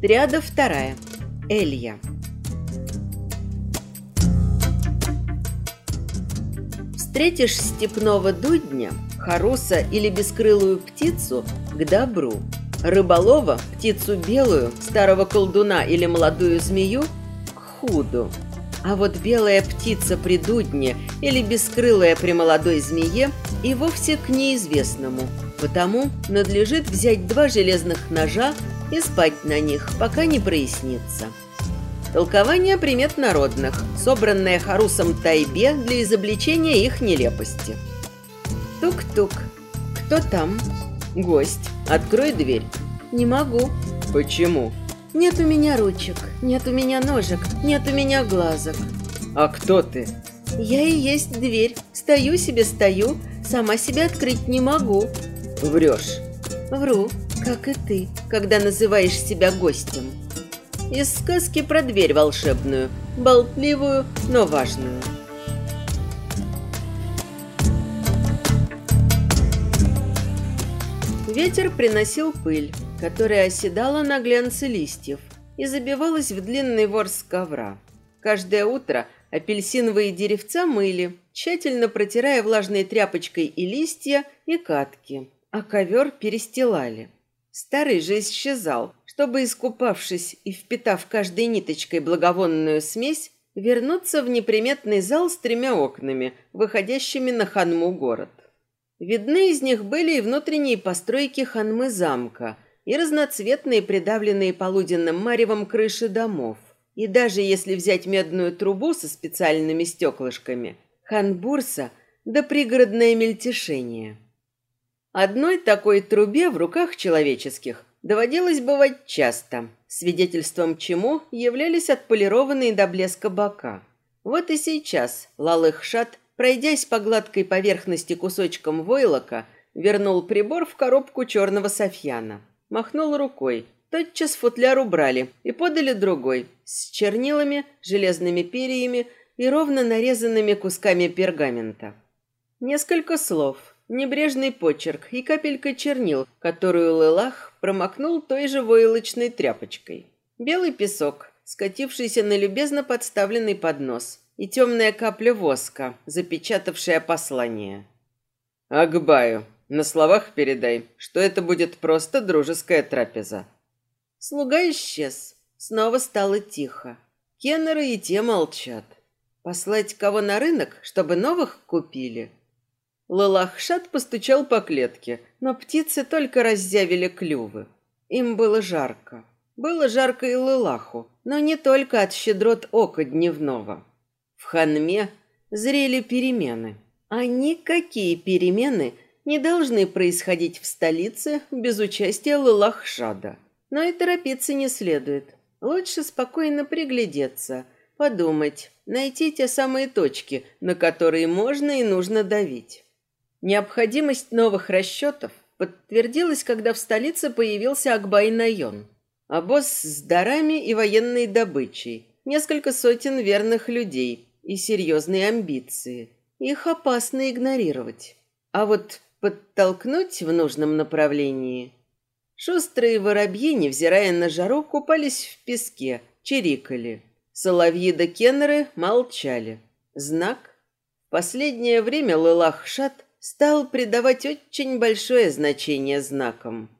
Триада вторая. Элья. Встретишь степного дудня, харуса или бескрылую птицу к добру. Рыболова, птицу белую, старого колдуна или молодую змею к худу. А вот белая птица при дудне или бескрылая при молодой змее и вовсе к неизвестному. Потому надлежит взять два железных ножа и спать на них, пока не прояснится. Толкование примет народных, собранное Харусом Тайбе для изобличения их нелепости. Тук-тук. Кто там? Гость. Открой дверь. Не могу. Почему? Нет у меня ручек, нет у меня ножек, нет у меня глазок. А кто ты? Я и есть дверь. Стою себе, стою, сама себя открыть не могу. Врешь. Вру, как и ты, когда называешь себя гостем. Из сказки про дверь волшебную, болтливую, но важную. Ветер приносил пыль, которая оседала на глянце листьев и забивалась в длинный ворс ковра. Каждое утро апельсиновые деревца мыли, тщательно протирая влажной тряпочкой и листья, и катки, а ковер перестилали. Старый же исчезал, чтобы, искупавшись и впитав каждой ниточкой благовонную смесь, вернуться в неприметный зал с тремя окнами, выходящими на Ханму город. Видны из них были и внутренние постройки Ханмы замка, и разноцветные, придавленные полуденным маревом крыши домов. И даже если взять медную трубу со специальными стеклышками, ханбурса да пригородное мельтешение. Одной такой трубе в руках человеческих доводилось бывать часто, свидетельством чему являлись отполированные до блеска бока. Вот и сейчас Лалых-Шат Пройдясь по гладкой поверхности кусочком войлока, вернул прибор в коробку черного софьяна. Махнул рукой. Тотчас футляр убрали и подали другой, с чернилами, железными перьями и ровно нарезанными кусками пергамента. Несколько слов, небрежный почерк и капелька чернил, которую Лылах промокнул той же войлочной тряпочкой. Белый песок, скатившийся на любезно подставленный поднос – и темная капля воска, запечатавшая послание. «Акбаю, на словах передай, что это будет просто дружеская трапеза». Слуга исчез. Снова стало тихо. Кеннеры и те молчат. Послать кого на рынок, чтобы новых купили? Лалахшат постучал по клетке, но птицы только раззявили клювы. Им было жарко. Было жарко и Лылаху, но не только от щедрот ока дневного. В Ханме зрели перемены. А никакие перемены не должны происходить в столице без участия Лалахшада. Но и торопиться не следует. Лучше спокойно приглядеться, подумать, найти те самые точки, на которые можно и нужно давить. Необходимость новых расчетов подтвердилась, когда в столице появился Акбай-Найон. Обоз с дарами и военной добычей, несколько сотен верных людей, и серьезные амбиции. Их опасно игнорировать. А вот подтолкнуть в нужном направлении... Шустрые воробьи, невзирая на жару, купались в песке, чирикали. Соловьи да кеннеры молчали. Знак? Последнее время Лылах-Шат стал придавать очень большое значение знакам.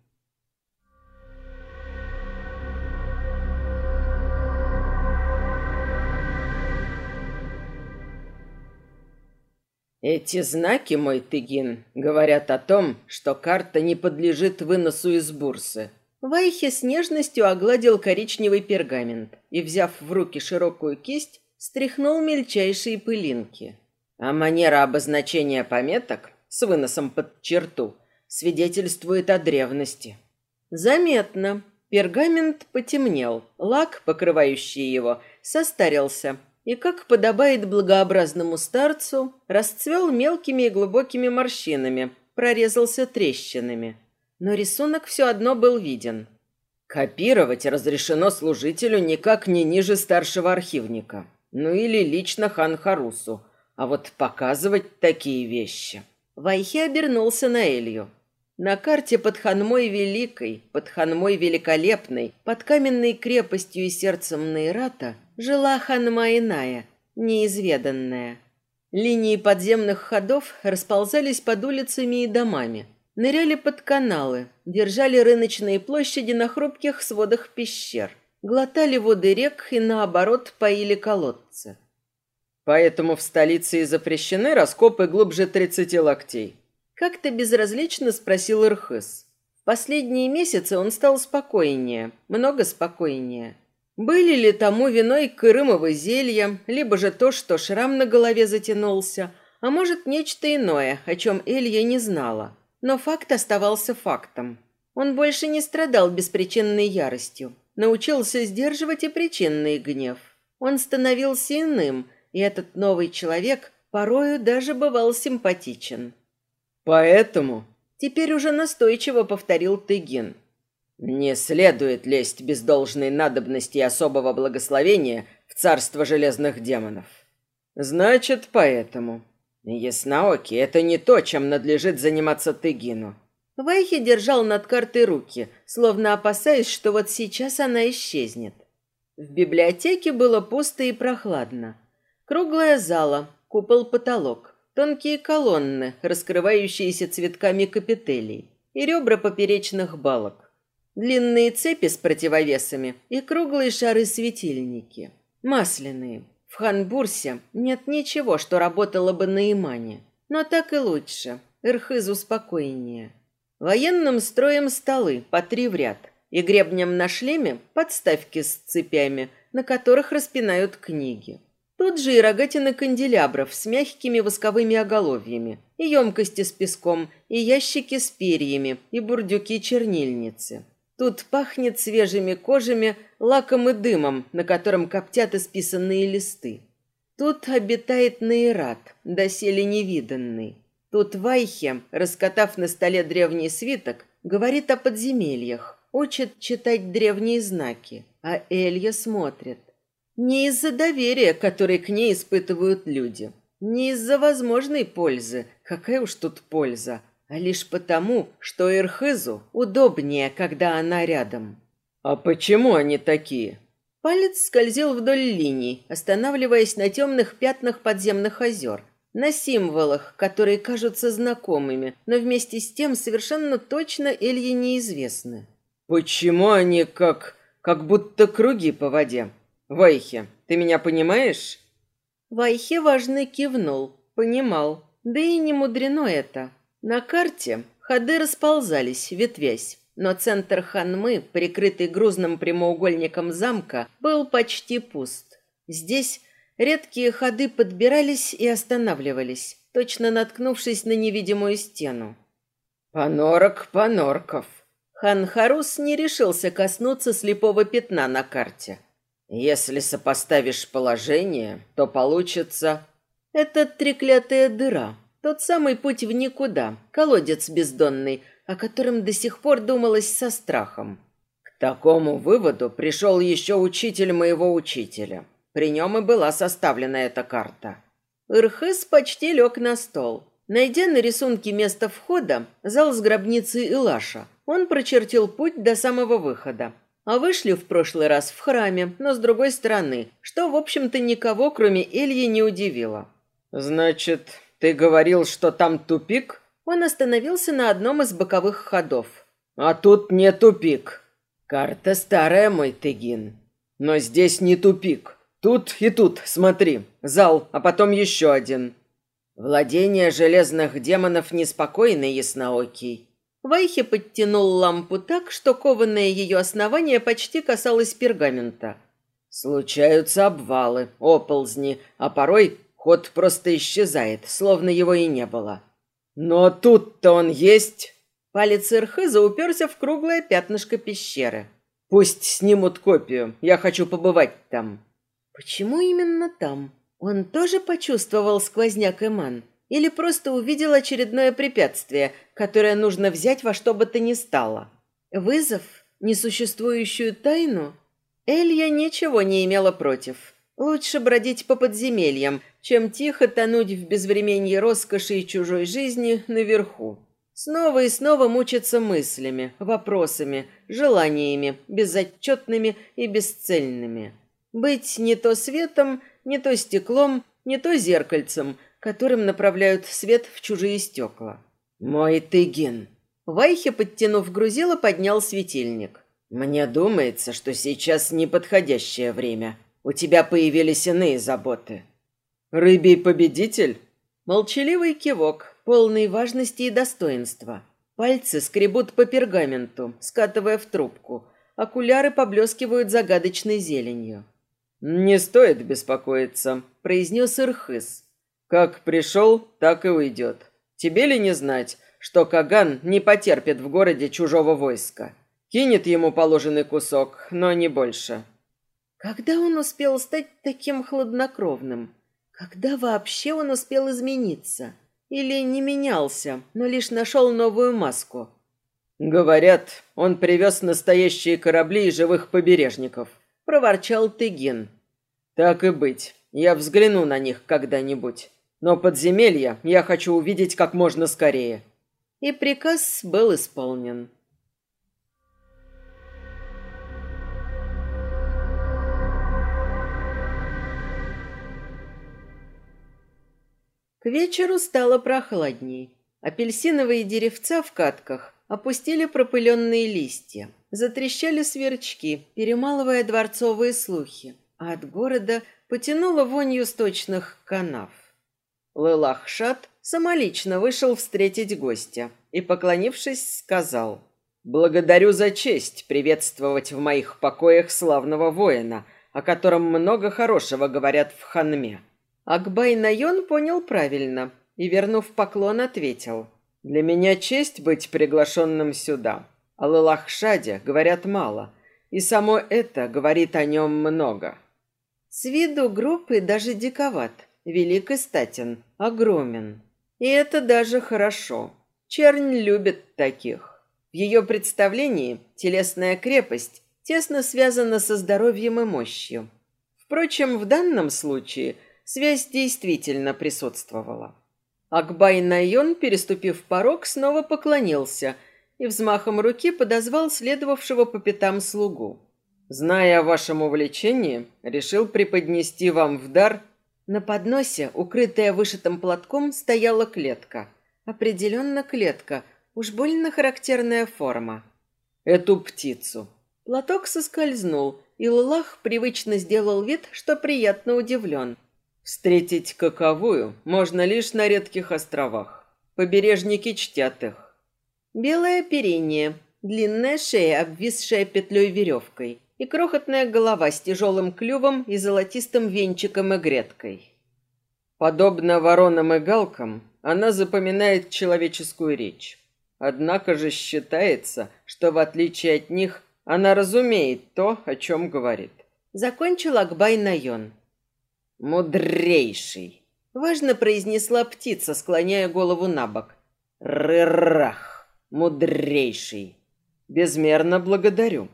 Эти знаки, мой Тыгин, говорят о том, что карта не подлежит выносу из бурсы. Вайхе с нежностью огладил коричневый пергамент и, взяв в руки широкую кисть, стряхнул мельчайшие пылинки. А манера обозначения пометок с выносом под черту свидетельствует о древности. Заметно. Пергамент потемнел, лак, покрывающий его, состарился, и, как подобает благообразному старцу, расцвел мелкими и глубокими морщинами, прорезался трещинами. Но рисунок все одно был виден. Копировать разрешено служителю никак не ниже старшего архивника. Ну или лично хан Харусу. А вот показывать такие вещи... Вайхи обернулся на Элью. На карте под Ханмой Великой, под Ханмой Великолепной, под каменной крепостью и сердцем Нейрата жила Ханма иная, неизведанная. Линии подземных ходов расползались под улицами и домами, ныряли под каналы, держали рыночные площади на хрупких сводах пещер, глотали воды рек и, наоборот, поили колодцы. Поэтому в столице и запрещены раскопы глубже 30 локтей. Как-то безразлично спросил Ирхыс. Последние месяцы он стал спокойнее, много спокойнее. Были ли тому виной кырымовы зелья, либо же то, что шрам на голове затянулся, а может, нечто иное, о чем Элья не знала. Но факт оставался фактом. Он больше не страдал беспричинной яростью, научился сдерживать и причинный гнев. Он становился иным, и этот новый человек порою даже бывал симпатичен. «Поэтому...» Теперь уже настойчиво повторил Тыгин – не следует лезть без должной надобности и особого благословения в царство железных демонов. Значит, поэтому. Яснаоки, это не то, чем надлежит заниматься Тыгину. Вайхи держал над картой руки, словно опасаясь, что вот сейчас она исчезнет. В библиотеке было пусто и прохладно. Круглая зала, купол-потолок, тонкие колонны, раскрывающиеся цветками капителей и ребра поперечных балок длинные цепи с противовесами и круглые шары-светильники. Масляные. В Ханбурсе нет ничего, что работало бы на Имане. Но так и лучше. Ирхызу спокойнее. Военным строем столы по три в ряд. И гребнем на шлеме подставки с цепями, на которых распинают книги. Тут же и рогатины канделябров с мягкими восковыми оголовьями, и емкости с песком, и ящики с перьями, и бурдюки-чернильницы. Тут пахнет свежими кожами, лаком и дымом, на котором коптят исписанные листы. Тут обитает Нейрат, доселе невиданный. Тут Вайхе, раскатав на столе древний свиток, говорит о подземельях, учит читать древние знаки, а Элья смотрит. Не из-за доверия, которое к ней испытывают люди, не из-за возможной пользы, какая уж тут польза, а лишь потому, что Ирхызу удобнее, когда она рядом. А почему они такие? Палец скользил вдоль линий, останавливаясь на темных пятнах подземных озер, на символах, которые кажутся знакомыми, но вместе с тем совершенно точно Илье неизвестны. Почему они как... как будто круги по воде? Вайхе, ты меня понимаешь? Вайхе важно кивнул, понимал. Да и не мудрено это. На карте ходы расползались, ветвясь, но центр Ханмы, прикрытый грузным прямоугольником замка, был почти пуст. Здесь редкие ходы подбирались и останавливались, точно наткнувшись на невидимую стену. «Понорок понорков!» Хан Харус не решился коснуться слепого пятна на карте. «Если сопоставишь положение, то получится...» «Это треклятая дыра», тот самый путь в никуда, колодец бездонный, о котором до сих пор думалось со страхом. К такому выводу пришел еще учитель моего учителя. При нем и была составлена эта карта. Ирхыс почти лег на стол. Найдя на рисунке место входа, зал с гробницей Илаша, он прочертил путь до самого выхода. А вышли в прошлый раз в храме, но с другой стороны, что, в общем-то, никого, кроме Ильи, не удивило. «Значит, «Ты говорил, что там тупик?» Он остановился на одном из боковых ходов. «А тут не тупик. Карта старая, мой Тыгин. Но здесь не тупик. Тут и тут, смотри. Зал, а потом еще один. Владение железных демонов неспокойно, ясноокий». Вайхи подтянул лампу так, что кованое ее основание почти касалось пергамента. «Случаются обвалы, оползни, а порой Ход просто исчезает, словно его и не было. Но тут-то он есть. Палец Ирхыза уперся в круглое пятнышко пещеры. Пусть снимут копию, я хочу побывать там. Почему именно там? Он тоже почувствовал сквозняк Эман? Или просто увидел очередное препятствие, которое нужно взять во что бы то ни стало? Вызов? Несуществующую тайну? Элья ничего не имела против. Лучше бродить по подземельям, чем тихо тонуть в безвременье роскоши и чужой жизни наверху. Снова и снова мучиться мыслями, вопросами, желаниями, безотчетными и бесцельными. Быть не то светом, не то стеклом, не то зеркальцем, которым направляют свет в чужие стекла. «Мой Тыгин!» Вайхе, подтянув грузило, поднял светильник. «Мне думается, что сейчас неподходящее время. У тебя появились иные заботы». «Рыбий победитель?» Молчаливый кивок, полный важности и достоинства. Пальцы скребут по пергаменту, скатывая в трубку. Окуляры поблескивают загадочной зеленью. «Не стоит беспокоиться», — произнес Ирхыс. «Как пришел, так и уйдет. Тебе ли не знать, что Каган не потерпит в городе чужого войска? Кинет ему положенный кусок, но не больше». Когда он успел стать таким хладнокровным? Когда вообще он успел измениться? Или не менялся, но лишь нашел новую маску? «Говорят, он привез настоящие корабли и живых побережников», — проворчал Тыгин. «Так и быть, я взгляну на них когда-нибудь. Но подземелья я хочу увидеть как можно скорее». И приказ был исполнен. К вечеру стало прохладней. Апельсиновые деревца в катках опустили пропыленные листья. Затрещали сверчки, перемалывая дворцовые слухи. А от города потянуло вонью сточных канав. Лылахшат самолично вышел встретить гостя и, поклонившись, сказал «Благодарю за честь приветствовать в моих покоях славного воина, о котором много хорошего говорят в Ханме». Акбай Найон понял правильно и, вернув поклон, ответил «Для меня честь быть приглашенным сюда. О Лылахшаде говорят мало, и само это говорит о нем много». С виду группы даже диковат, велик и статен, огромен. И это даже хорошо. Чернь любит таких. В ее представлении телесная крепость тесно связана со здоровьем и мощью. Впрочем, в данном случае связь действительно присутствовала. Акбай Найон, переступив порог, снова поклонился и взмахом руки подозвал следовавшего по пятам слугу. «Зная о вашем увлечении, решил преподнести вам в дар на подносе, укрытая вышитым платком, стояла клетка. Определенно клетка, уж больно характерная форма. Эту птицу. Платок соскользнул, и Лулах привычно сделал вид, что приятно удивлен. Встретить каковую можно лишь на редких островах. Побережники чтят их. Белое оперение, длинная шея, обвисшая петлей веревкой, и крохотная голова с тяжелым клювом и золотистым венчиком и грядкой. Подобно воронам и галкам, она запоминает человеческую речь. Однако же считается, что в отличие от них, она разумеет то, о чем говорит. Закончил Акбай Найон. «Мудрейший!» Важно произнесла птица, склоняя голову на бок. «Рырах! Мудрейший! Безмерно благодарю!»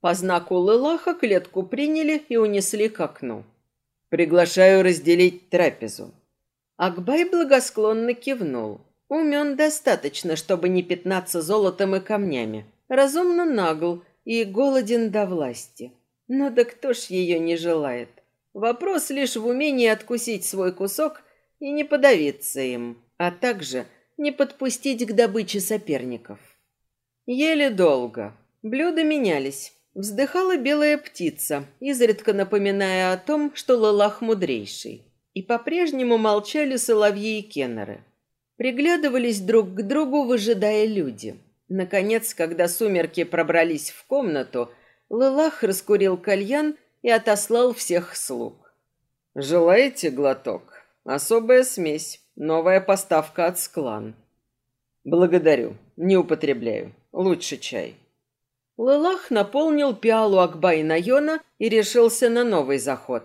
По знаку Лылаха клетку приняли и унесли к окну. «Приглашаю разделить трапезу». Акбай благосклонно кивнул. Умен достаточно, чтобы не пятнаться золотом и камнями. Разумно нагл и голоден до власти. Но да кто ж ее не желает? Вопрос лишь в умении откусить свой кусок и не подавиться им, а также не подпустить к добыче соперников. Еле долго. Блюда менялись. Вздыхала белая птица, изредка напоминая о том, что Лалах мудрейший. И по-прежнему молчали соловьи и кеннеры. Приглядывались друг к другу, выжидая люди. Наконец, когда сумерки пробрались в комнату, Лалах раскурил кальян и отослал всех слуг. «Желаете глоток? Особая смесь, новая поставка от склан». «Благодарю, не употребляю. Лучше чай». Лылах наполнил пиалу Акбай-Найона и решился на новый заход.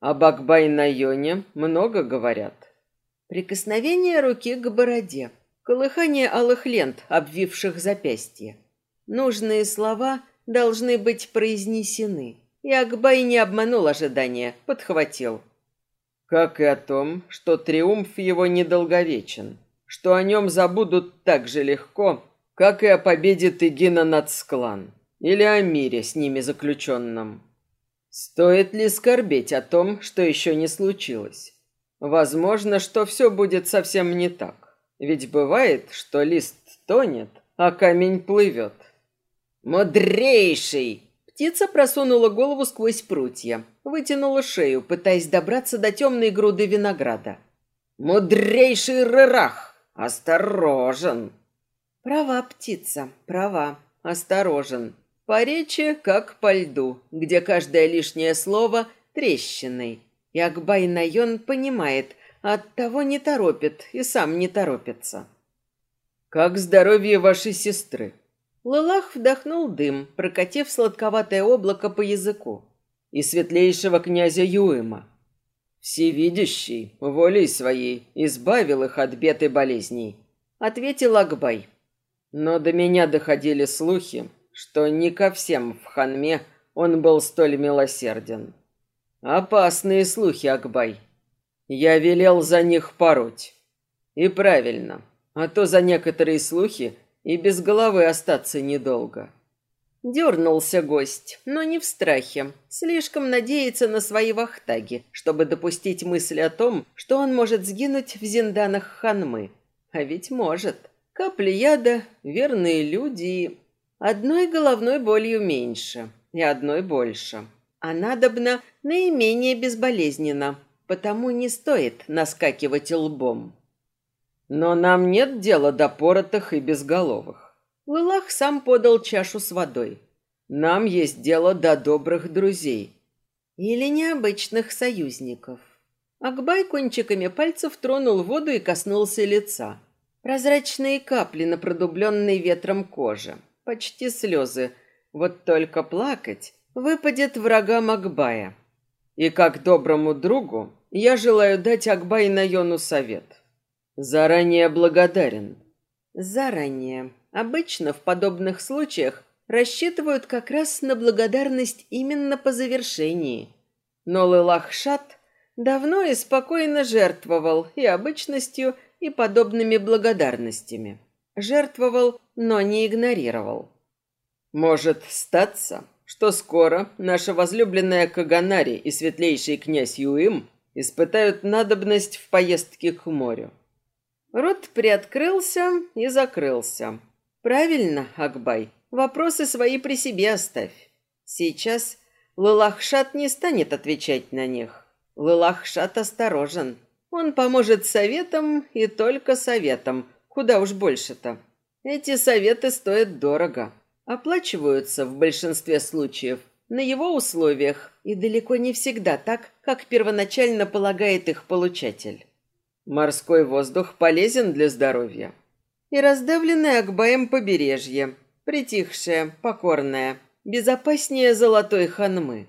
Об Акбай-Найоне много говорят. Прикосновение руки к бороде, колыхание алых лент, обвивших запястье. Нужные слова должны быть произнесены. И Акбай не обманул ожидания, подхватил. Как и о том, что триумф его недолговечен. что о нем забудут так же легко, как и о победе Тыгина над Склан или о мире с ними заключенном. Стоит ли скорбеть о том, что еще не случилось? Возможно, что все будет совсем не так. Ведь бывает, что лист тонет, а камень плывет. «Мудрейший!» Птица просунула голову сквозь прутья, вытянула шею, пытаясь добраться до темной груды винограда. «Мудрейший рырах! Осторожен!» Права птица, права, осторожен. По речи, как по льду, где каждое лишнее слово трещиной. И Акбай Найон понимает, оттого не торопит и сам не торопится. «Как здоровье вашей сестры?» Лылах вдохнул дым, прокатив сладковатое облако по языку. «И светлейшего князя Юэма. Всевидящий, волей своей, избавил их от бед и болезней», — ответил Акбай. «Но до меня доходили слухи, что не ко всем в ханме он был столь милосерден. Опасные слухи, Акбай. Я велел за них пороть. И правильно, а то за некоторые слухи и без головы остаться недолго. Дернулся гость, но не в страхе. Слишком надеется на свои вахтаги, чтобы допустить мысль о том, что он может сгинуть в зинданах ханмы. А ведь может. Капли яда, верные люди Одной головной болью меньше и одной больше. А надобно наименее безболезненно, потому не стоит наскакивать лбом. Но нам нет дела до поротых и безголовых. Лылах сам подал чашу с водой. Нам есть дело до добрых друзей. Или необычных союзников. Акбай кончиками пальцев тронул воду и коснулся лица. Прозрачные капли на продубленной ветром коже почти слезы. Вот только плакать выпадет врагам Акбая. И как доброму другу я желаю дать Акбай Найону совет. Заранее благодарен. Заранее. Обычно в подобных случаях рассчитывают как раз на благодарность именно по завершении. Но Лылахшат давно и спокойно жертвовал и обычностью, и подобными благодарностями. Жертвовал, но не игнорировал. Может статься, что скоро наша возлюбленная Каганари и светлейший князь Юим испытают надобность в поездке к морю. Рот приоткрылся и закрылся. Правильно, Акбай, вопросы свои при себе оставь. Сейчас Лылахшат не станет отвечать на них. Лылахшат осторожен. Он поможет советом и только советом, Куда уж больше-то. Эти советы стоят дорого. Оплачиваются в большинстве случаев на его условиях и далеко не всегда так, как первоначально полагает их получатель. Морской воздух полезен для здоровья. И раздавленное Акбаем побережье, притихшее, покорное, безопаснее золотой ханмы.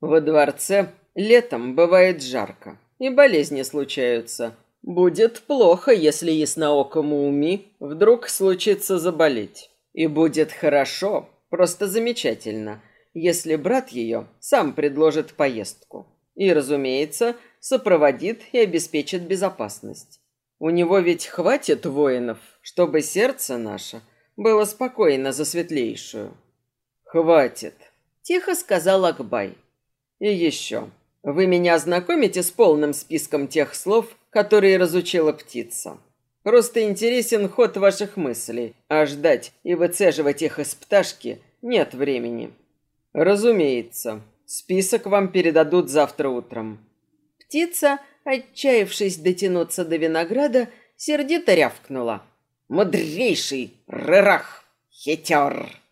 Во дворце летом бывает жарко, и болезни случаются, Будет плохо, если ясноокому Уми вдруг случится заболеть. И будет хорошо, просто замечательно, если брат ее сам предложит поездку. И, разумеется, сопроводит и обеспечит безопасность. У него ведь хватит воинов, чтобы сердце наше было спокойно за светлейшую. Хватит, тихо сказал Акбай. И еще, вы меня ознакомите с полным списком тех слов, которые разучила птица. Просто интересен ход ваших мыслей, а ждать и выцеживать их из пташки нет времени. Разумеется, список вам передадут завтра утром. Птица, отчаявшись дотянуться до винограда, сердито рявкнула. «Мудрейший рырах, хитер!»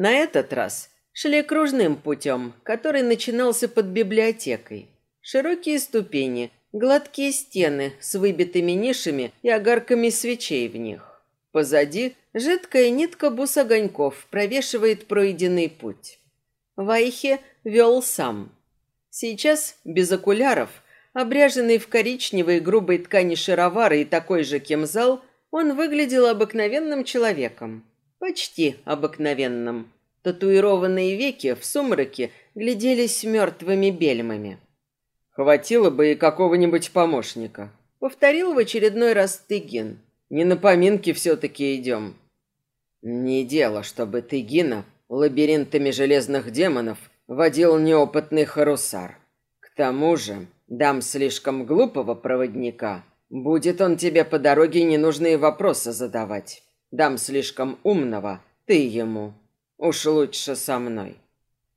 На этот раз шли кружным путем, который начинался под библиотекой. Широкие ступени, гладкие стены с выбитыми нишами и огарками свечей в них. Позади жидкая нитка бус огоньков провешивает пройденный путь. Вайхе вел сам. Сейчас, без окуляров, обряженный в коричневой грубой ткани шаровары и такой же кемзал, он выглядел обыкновенным человеком. Почти обыкновенным. Татуированные веки в сумраке гляделись мертвыми бельмами. «Хватило бы и какого-нибудь помощника», — повторил в очередной раз Тыгин. «Не на поминки все-таки идем». «Не дело, чтобы Тыгина лабиринтами железных демонов водил неопытный Харусар. К тому же, дам слишком глупого проводника, будет он тебе по дороге ненужные вопросы задавать. Дам слишком умного, ты ему. Уж лучше со мной.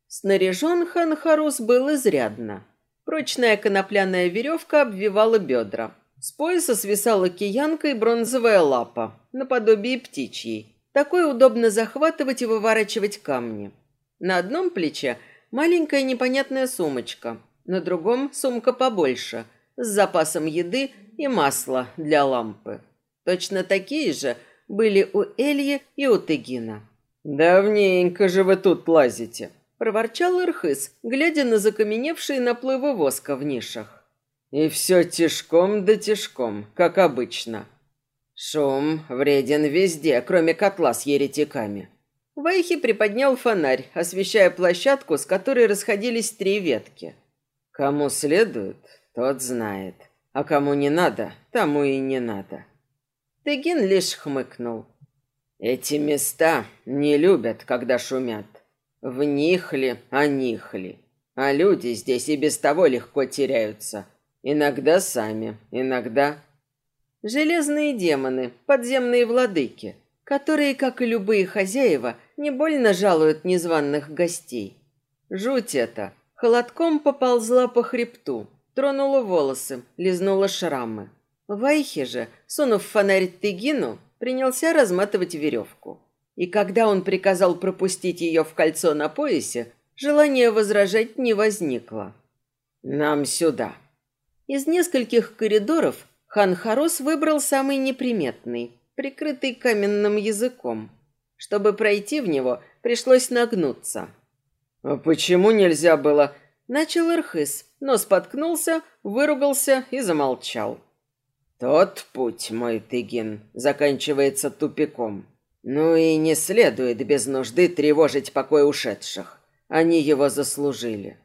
Снаряжен хан Харус был изрядно. Прочная конопляная веревка обвивала бедра. С пояса свисала киянка и бронзовая лапа, наподобие птичьей. Такой удобно захватывать и выворачивать камни. На одном плече маленькая непонятная сумочка, на другом сумка побольше, с запасом еды и масла для лампы. Точно такие же – были у Эльи и у Тегина. «Давненько же вы тут лазите», – проворчал Ирхыс, глядя на закаменевшие наплывы воска в нишах. «И все тишком да тишком, как обычно. Шум вреден везде, кроме котла с еретиками». Вайхи приподнял фонарь, освещая площадку, с которой расходились три ветки. «Кому следует, тот знает, а кому не надо, тому и не надо». Тыгин лишь хмыкнул. Эти места не любят, когда шумят. В них ли, а них ли. А люди здесь и без того легко теряются. Иногда сами, иногда... Железные демоны, подземные владыки, которые, как и любые хозяева, не больно жалуют незваных гостей. Жуть это. Холодком поползла по хребту, тронула волосы, лизнула шрамы. Вайхи же, сунув фонарь Тыгину, принялся разматывать веревку. И когда он приказал пропустить ее в кольцо на поясе, желания возражать не возникло. «Нам сюда». Из нескольких коридоров хан Харос выбрал самый неприметный, прикрытый каменным языком. Чтобы пройти в него, пришлось нагнуться. «А почему нельзя было...» Начал Ирхыс, но споткнулся, выругался и замолчал. Тот путь, мой Тыгин, заканчивается тупиком. Ну и не следует без нужды тревожить покой ушедших. Они его заслужили.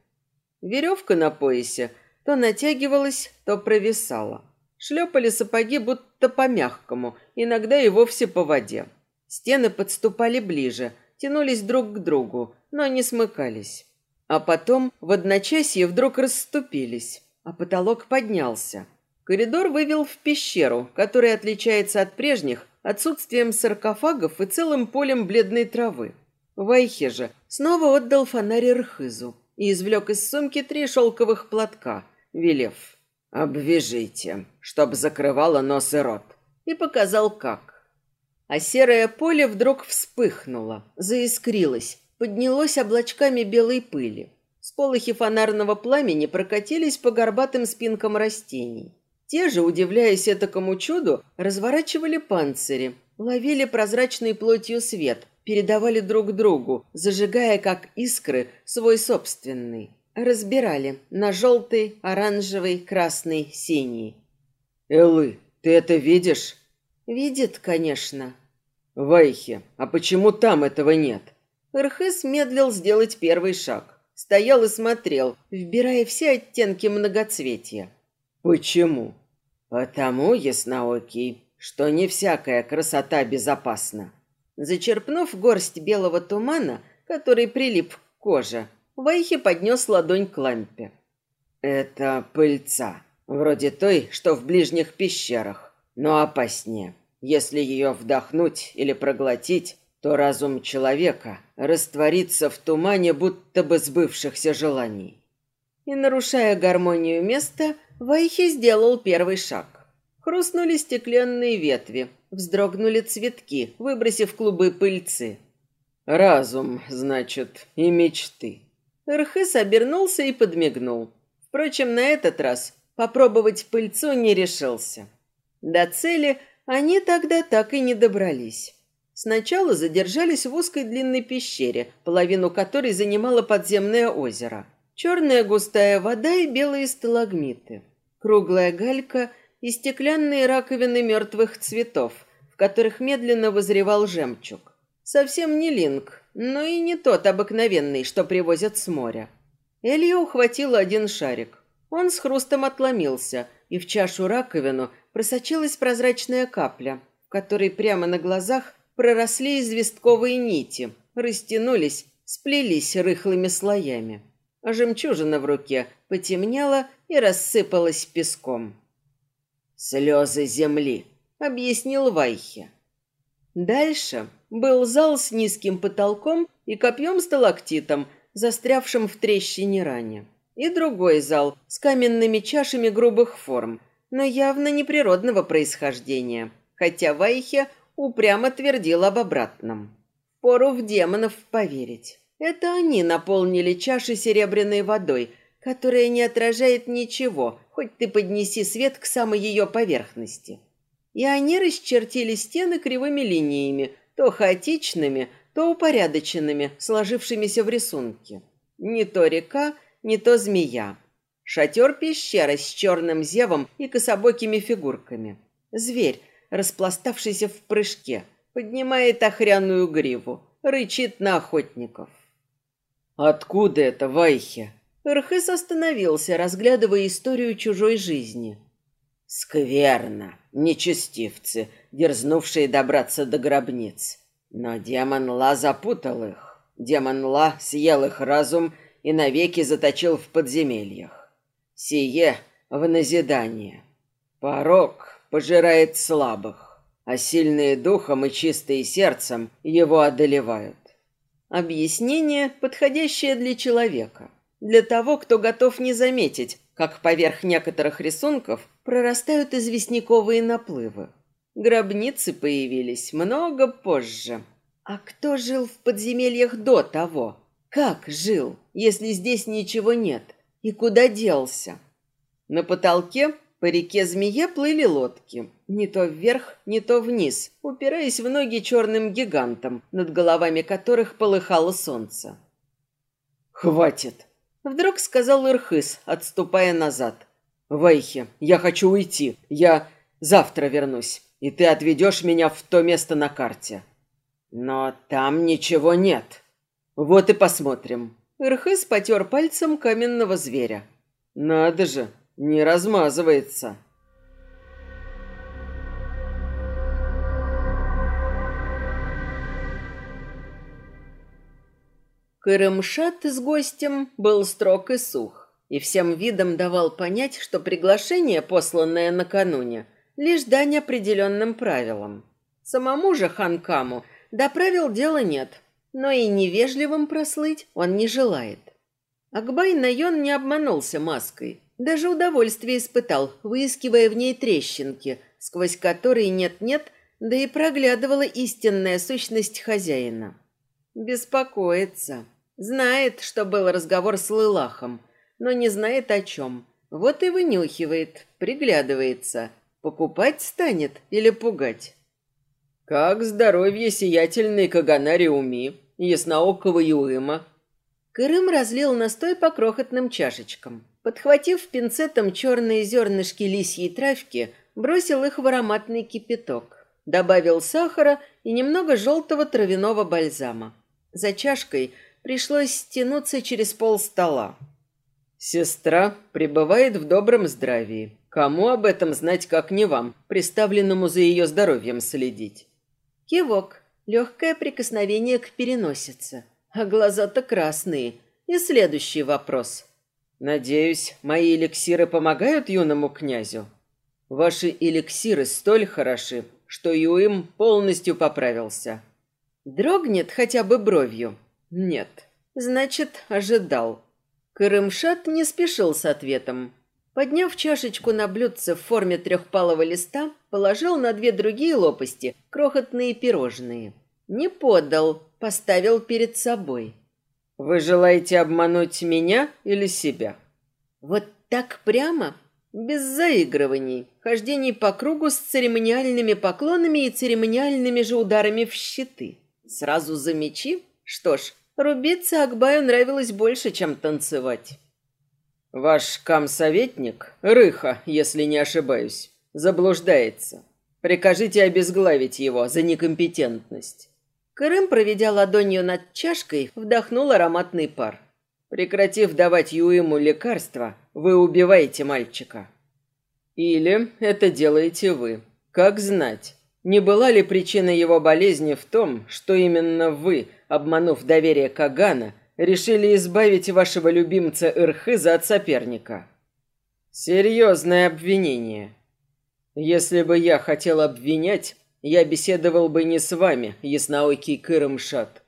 Веревка на поясе то натягивалась, то провисала. Шлепали сапоги будто по-мягкому, иногда и вовсе по воде. Стены подступали ближе, тянулись друг к другу, но не смыкались. А потом в одночасье вдруг расступились, а потолок поднялся – Коридор вывел в пещеру, которая отличается от прежних отсутствием саркофагов и целым полем бледной травы. Вайхе же снова отдал фонарь Рхызу и извлек из сумки три шелковых платка, велев «Обвяжите, чтоб закрывало нос и рот», и показал как. А серое поле вдруг вспыхнуло, заискрилось, поднялось облачками белой пыли. Сполохи фонарного пламени прокатились по горбатым спинкам растений. Те же, удивляясь этому чуду, разворачивали панцири, ловили прозрачной плотью свет, передавали друг другу, зажигая, как искры, свой собственный. Разбирали на желтый, оранжевый, красный, синий. «Элы, ты это видишь?» «Видит, конечно». «Вайхи, а почему там этого нет?» Рхыс медлил сделать первый шаг. Стоял и смотрел, вбирая все оттенки многоцветия. Почему? Потому, ясноокий, что не всякая красота безопасна. Зачерпнув горсть белого тумана, который прилип к коже, Вайхи поднес ладонь к лампе. Это пыльца, вроде той, что в ближних пещерах, но опаснее. Если ее вдохнуть или проглотить, то разум человека растворится в тумане будто бы сбывшихся желаний. И, нарушая гармонию места, Вайхи сделал первый шаг. Хрустнули стеклянные ветви, вздрогнули цветки, выбросив клубы пыльцы. «Разум, значит, и мечты». Рхыс обернулся и подмигнул. Впрочем, на этот раз попробовать пыльцу не решился. До цели они тогда так и не добрались. Сначала задержались в узкой длинной пещере, половину которой занимало подземное озеро. Черная густая вода и белые сталагмиты круглая галька и стеклянные раковины мертвых цветов, в которых медленно вызревал жемчуг. Совсем не линк, но и не тот обыкновенный, что привозят с моря. Элья ухватила один шарик. Он с хрустом отломился, и в чашу раковину просочилась прозрачная капля, в которой прямо на глазах проросли известковые нити, растянулись, сплелись рыхлыми слоями. А жемчужина в руке потемнела и рассыпалась песком. «Слезы земли», — объяснил Вайхе. Дальше был зал с низким потолком и копьем-сталактитом, застрявшим в трещине ране. И другой зал с каменными чашами грубых форм, но явно неприродного происхождения, хотя Вайхе упрямо твердил об обратном. Пору в демонов поверить. Это они наполнили чаши серебряной водой, которая не отражает ничего, хоть ты поднеси свет к самой ее поверхности. И они расчертили стены кривыми линиями, то хаотичными, то упорядоченными, сложившимися в рисунке. Не то река, не то змея. Шатер пещеры с черным зевом и кособокими фигурками. Зверь, распластавшийся в прыжке, поднимает охряную гриву, рычит на охотников. «Откуда это, Вайхе?» Рхыс остановился, разглядывая историю чужой жизни. «Скверно, нечестивцы, дерзнувшие добраться до гробниц. Но демон Ла запутал их. Демон Ла съел их разум и навеки заточил в подземельях. Сие в назидание. Порок пожирает слабых, а сильные духом и чистые сердцем его одолевают. Объяснение, подходящее для человека. Для того, кто готов не заметить, как поверх некоторых рисунков прорастают известняковые наплывы. Гробницы появились много позже. А кто жил в подземельях до того? Как жил, если здесь ничего нет? И куда делся? На потолке по реке Змея плыли лодки. Не то вверх, не то вниз, упираясь в ноги черным гигантам, над головами которых полыхало солнце. «Хватит!» Вдруг сказал Ирхыс, отступая назад. «Вайхе, я хочу уйти. Я завтра вернусь, и ты отведешь меня в то место на карте». «Но там ничего нет». «Вот и посмотрим». Ирхыс потер пальцем каменного зверя. «Надо же, не размазывается». Кырымшат с гостем был строг и сух, и всем видом давал понять, что приглашение, посланное накануне, лишь дань определенным правилам. Самому же Ханкаму до правил дела нет, но и невежливым прослыть он не желает. Акбай Найон не обманулся маской, даже удовольствие испытал, выискивая в ней трещинки, сквозь которые нет-нет, да и проглядывала истинная сущность хозяина. Беспокоится. Знает, что был разговор с Лылахом, но не знает о чем. Вот и вынюхивает, приглядывается. Покупать станет или пугать? Как здоровье сиятельной Каганари Уми, ясноокого Юыма? Кырым разлил настой по крохотным чашечкам. Подхватив пинцетом черные зернышки лисьей травки, бросил их в ароматный кипяток. Добавил сахара и немного желтого травяного бальзама. За чашкой – пришлось стянуться через пол стола. Сестра пребывает в добром здравии. Кому об этом знать, как не вам, приставленному за ее здоровьем следить? Кивок, легкое прикосновение к переносице. А глаза-то красные. И следующий вопрос. Надеюсь, мои эликсиры помогают юному князю? Ваши эликсиры столь хороши, что Юим полностью поправился. Дрогнет хотя бы бровью, нет. Значит, ожидал. Крымшат не спешил с ответом. Подняв чашечку на блюдце в форме трехпалого листа, положил на две другие лопасти крохотные пирожные. Не подал, поставил перед собой. «Вы желаете обмануть меня или себя?» «Вот так прямо?» Без заигрываний, хождений по кругу с церемониальными поклонами и церемониальными же ударами в щиты. Сразу за мечи? Что ж, рубиться Акбаю нравилось больше, чем танцевать. Ваш камсоветник, Рыха, если не ошибаюсь, заблуждается. Прикажите обезглавить его за некомпетентность. Крым, проведя ладонью над чашкой, вдохнул ароматный пар. Прекратив давать Юиму лекарства, вы убиваете мальчика. Или это делаете вы. Как знать, не была ли причина его болезни в том, что именно вы, обманув доверие Кагана, решили избавить вашего любимца Ирхыза от соперника? Серьезное обвинение. Если бы я хотел обвинять, я беседовал бы не с вами, ясноокий Кырымшат.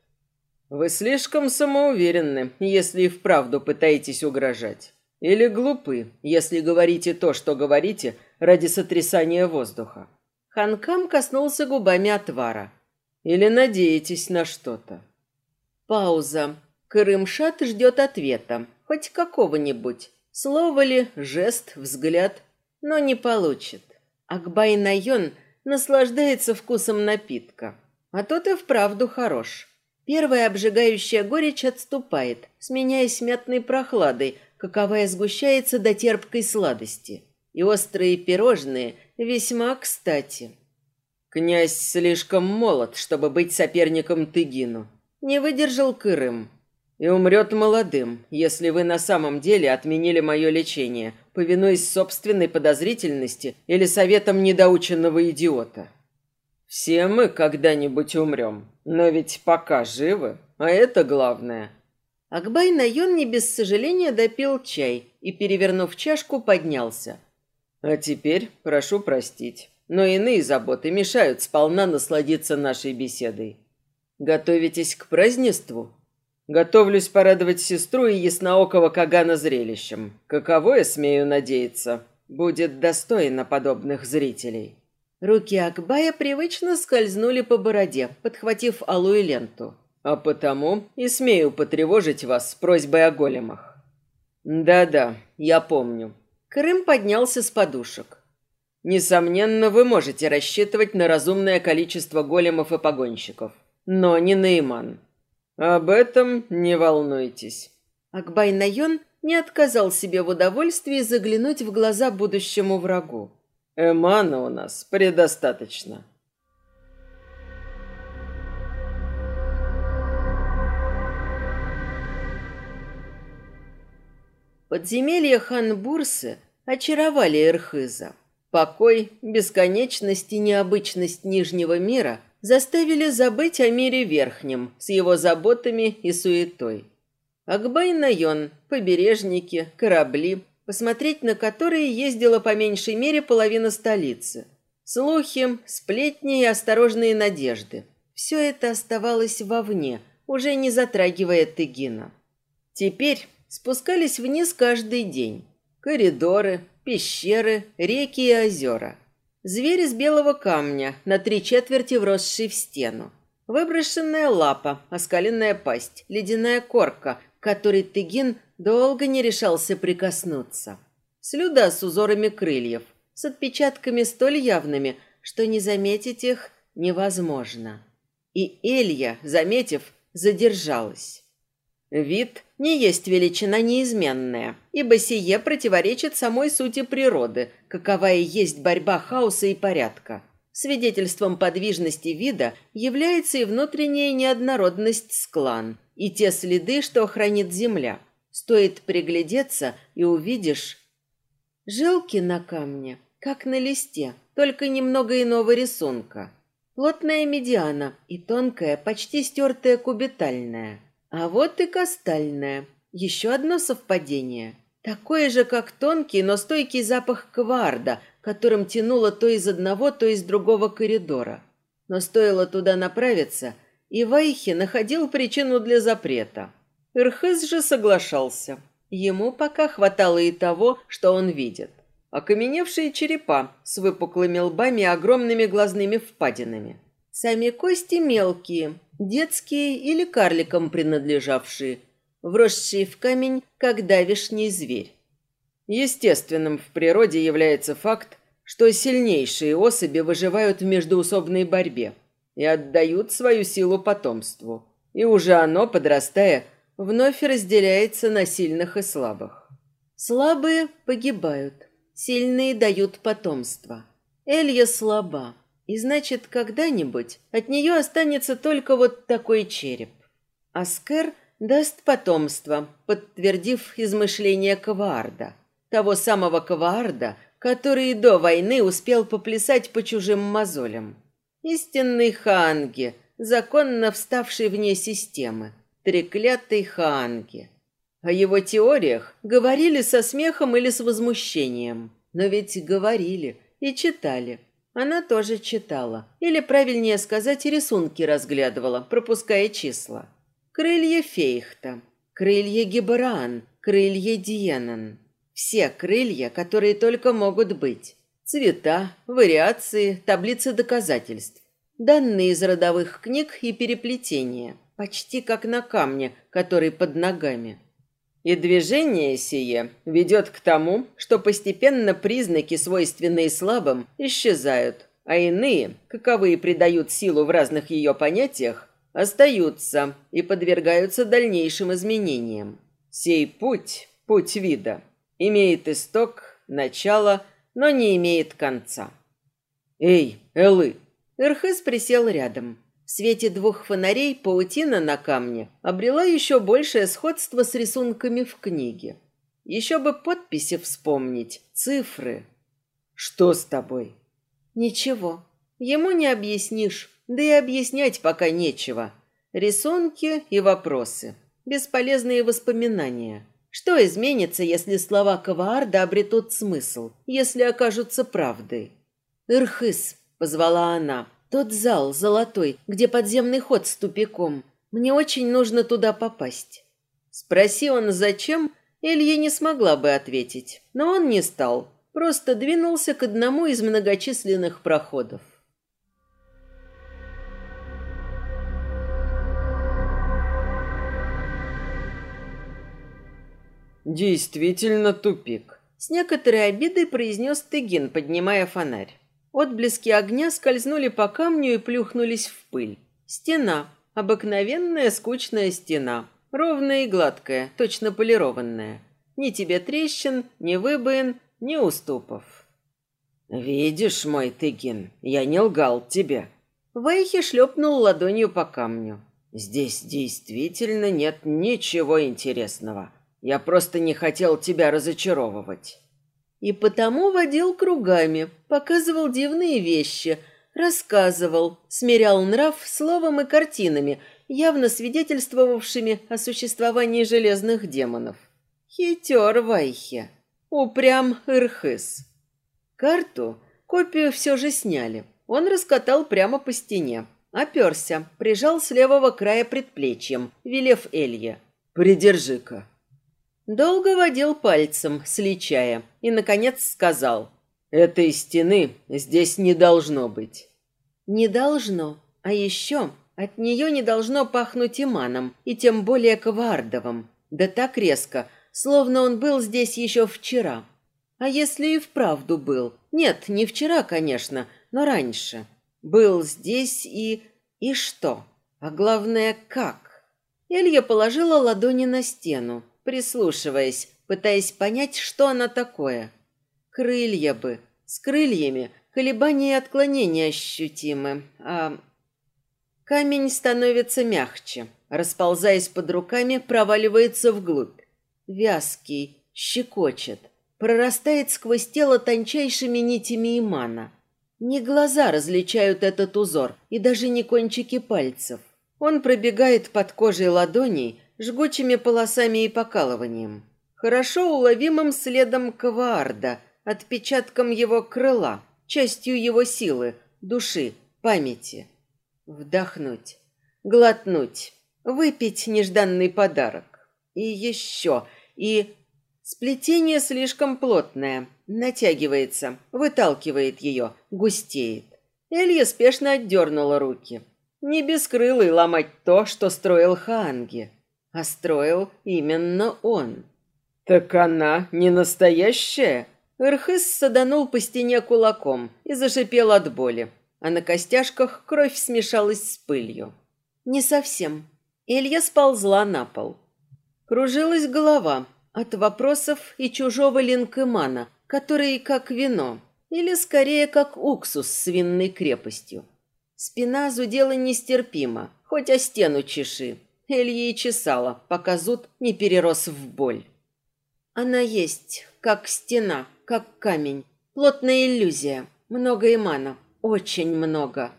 Вы слишком самоуверенны, если и вправду пытаетесь угрожать. Или глупы, если говорите то, что говорите, ради сотрясания воздуха. Ханкам коснулся губами отвара. Или надеетесь на что-то. Пауза. Крымшат ждет ответа, хоть какого-нибудь. Слово ли, жест, взгляд, но не получит. Акбай Найон наслаждается вкусом напитка. А тот и вправду хорош. Первая обжигающая горечь отступает, сменяясь мятной прохладой, каковая сгущается до терпкой сладости. И острые пирожные весьма кстати. Князь слишком молод, чтобы быть соперником Тыгину. Не выдержал Кырым. И умрет молодым, если вы на самом деле отменили мое лечение, повинуясь собственной подозрительности или советом недоученного идиота. Все мы когда-нибудь умрем, но ведь пока живы, а это главное. Акбай Найон не без сожаления допил чай и, перевернув чашку, поднялся. А теперь прошу простить, но иные заботы мешают сполна насладиться нашей беседой. Готовитесь к празднеству? Готовлюсь порадовать сестру и ясноокого Кагана зрелищем. Каковое, смею надеяться, будет достойно подобных зрителей. Руки Акбая привычно скользнули по бороде, подхватив алую ленту. А потому и смею потревожить вас с просьбой о големах. Да-да, я помню. Крым поднялся с подушек. Несомненно, вы можете рассчитывать на разумное количество големов и погонщиков, но не на Иман. Об этом не волнуйтесь. Акбай Найон не отказал себе в удовольствии заглянуть в глаза будущему врагу. Эмана у нас предостаточно. Подземелья Ханбурсы очаровали Эрхыза. Покой, бесконечность и необычность Нижнего мира заставили забыть о мире Верхнем с его заботами и суетой. Акбай Найон, побережники, корабли, посмотреть на которые ездила по меньшей мере половина столицы. Слухи, сплетни и осторожные надежды. Все это оставалось вовне, уже не затрагивая Тыгина. Теперь спускались вниз каждый день. Коридоры, пещеры, реки и озера. Зверь из белого камня, на три четверти вросший в стену. Выброшенная лапа, оскаленная пасть, ледяная корка, которой Тыгин долго не решался прикоснуться. Слюда с узорами крыльев, с отпечатками столь явными, что не заметить их невозможно. И Элья, заметив, задержалась. Вид не есть величина неизменная, ибо сие противоречит самой сути природы, какова и есть борьба хаоса и порядка. Свидетельством подвижности вида является и внутренняя неоднородность склан, и те следы, что хранит земля – Стоит приглядеться, и увидишь... Жилки на камне, как на листе, только немного иного рисунка. Плотная медиана и тонкая, почти стертая кубитальная. А вот и кастальная. Еще одно совпадение. Такое же, как тонкий, но стойкий запах кварда, которым тянуло то из одного, то из другого коридора. Но стоило туда направиться, и Вайхи находил причину для запрета. Ирхыз же соглашался. Ему пока хватало и того, что он видит. Окаменевшие черепа с выпуклыми лбами и огромными глазными впадинами. Сами кости мелкие, детские или карликам принадлежавшие, вросшие в камень, как давишний зверь. Естественным в природе является факт, что сильнейшие особи выживают в междуусобной борьбе и отдают свою силу потомству. И уже оно, подрастая, вновь разделяется на сильных и слабых. Слабые погибают, сильные дают потомство. Элья слаба, И значит, когда-нибудь от нее останется только вот такой череп. Аскер даст потомство, подтвердив измышления Каваарда. Того самого Каваарда, который до войны успел поплясать по чужим мозолям. Истинный Хаанги, законно вставший вне системы. Треклятый Хаанги. О его теориях говорили со смехом или с возмущением. Но ведь говорили и читали. Она тоже читала. Или, правильнее сказать, рисунки разглядывала, пропуская числа. Крылья Фейхта, крылья Гибран, крылья Диенан. Все крылья, которые только могут быть. Цвета, вариации, таблицы доказательств. Данные из родовых книг и переплетения. Почти как на камне, который под ногами. И движение сие ведет к тому, что постепенно признаки, свойственные слабым, исчезают, а иные, каковые придают силу в разных ее понятиях, остаются и подвергаются дальнейшим изменениям. Сей путь, путь вида, имеет исток, начало, но не имеет конца. «Эй, Элы!» Ирхыс присел рядом. В свете двух фонарей паутина на камне обрела еще большее сходство с рисунками в книге. Еще бы подписи вспомнить, цифры. «Что с тобой?» «Ничего. Ему не объяснишь. Да и объяснять пока нечего. Рисунки и вопросы. Бесполезные воспоминания. Что изменится, если слова Каваарда обретут смысл, если окажутся правдой? «Ирхыс», — позвала она, — «тот зал золотой, где подземный ход с тупиком. Мне очень нужно туда попасть». Спроси он, зачем, Илья не смогла бы ответить, но он не стал, просто двинулся к одному из многочисленных проходов. Действительно тупик. С некоторой обидой произнес Тыгин, поднимая фонарь. Отблески огня скользнули по камню и плюхнулись в пыль. Стена. Обыкновенная скучная стена. Ровная и гладкая, точно полированная. Ни тебе трещин, ни выбоин, ни уступов. «Видишь, мой Тыгин, я не лгал тебе». Вайхи шлепнул ладонью по камню. «Здесь действительно нет ничего интересного. Я просто не хотел тебя разочаровывать. И потому водил кругами, показывал дивные вещи, рассказывал, смирял нрав словом и картинами, явно свидетельствовавшими о существовании железных демонов. Хитер Вайхе, упрям Ирхыс. Карту, копию все же сняли. Он раскатал прямо по стене, оперся, прижал с левого края предплечьем, велев Элье. «Придержи-ка». Долго водил пальцем, сличая, и, наконец, сказал. «Этой стены здесь не должно быть». «Не должно. А еще от нее не должно пахнуть иманом, и тем более квардовым. Да так резко, словно он был здесь еще вчера. А если и вправду был? Нет, не вчера, конечно, но раньше. Был здесь и... И что? А главное, как?» Элья положила ладони на стену, прислушиваясь, пытаясь понять, что она такое. Крылья бы. С крыльями колебания и отклонения ощутимы, а... Камень становится мягче, расползаясь под руками, проваливается вглубь. Вязкий, щекочет, прорастает сквозь тело тончайшими нитями имана. Не глаза различают этот узор, и даже не кончики пальцев. Он пробегает под кожей ладоней, жгучими полосами и покалыванием. Хорошо уловимым следом Каваарда, отпечатком его крыла, частью его силы, души, памяти. Вдохнуть, глотнуть, выпить нежданный подарок. И еще, и... Сплетение слишком плотное, натягивается, выталкивает ее, густеет. Элья спешно отдернула руки. Не бескрылый ломать то, что строил Хаанги а строил именно он. «Так она не настоящая?» Ирхыс саданул по стене кулаком и зашипел от боли, а на костяшках кровь смешалась с пылью. «Не совсем». Илья сползла на пол. Кружилась голова от вопросов и чужого линкемана, который как вино. или скорее как уксус с винной крепостью. Спина зудела нестерпимо, хоть о стену чеши. Элья и чесала, пока зуд не перерос в боль. Она есть, как стена, как камень. Плотная иллюзия, много имана, очень много.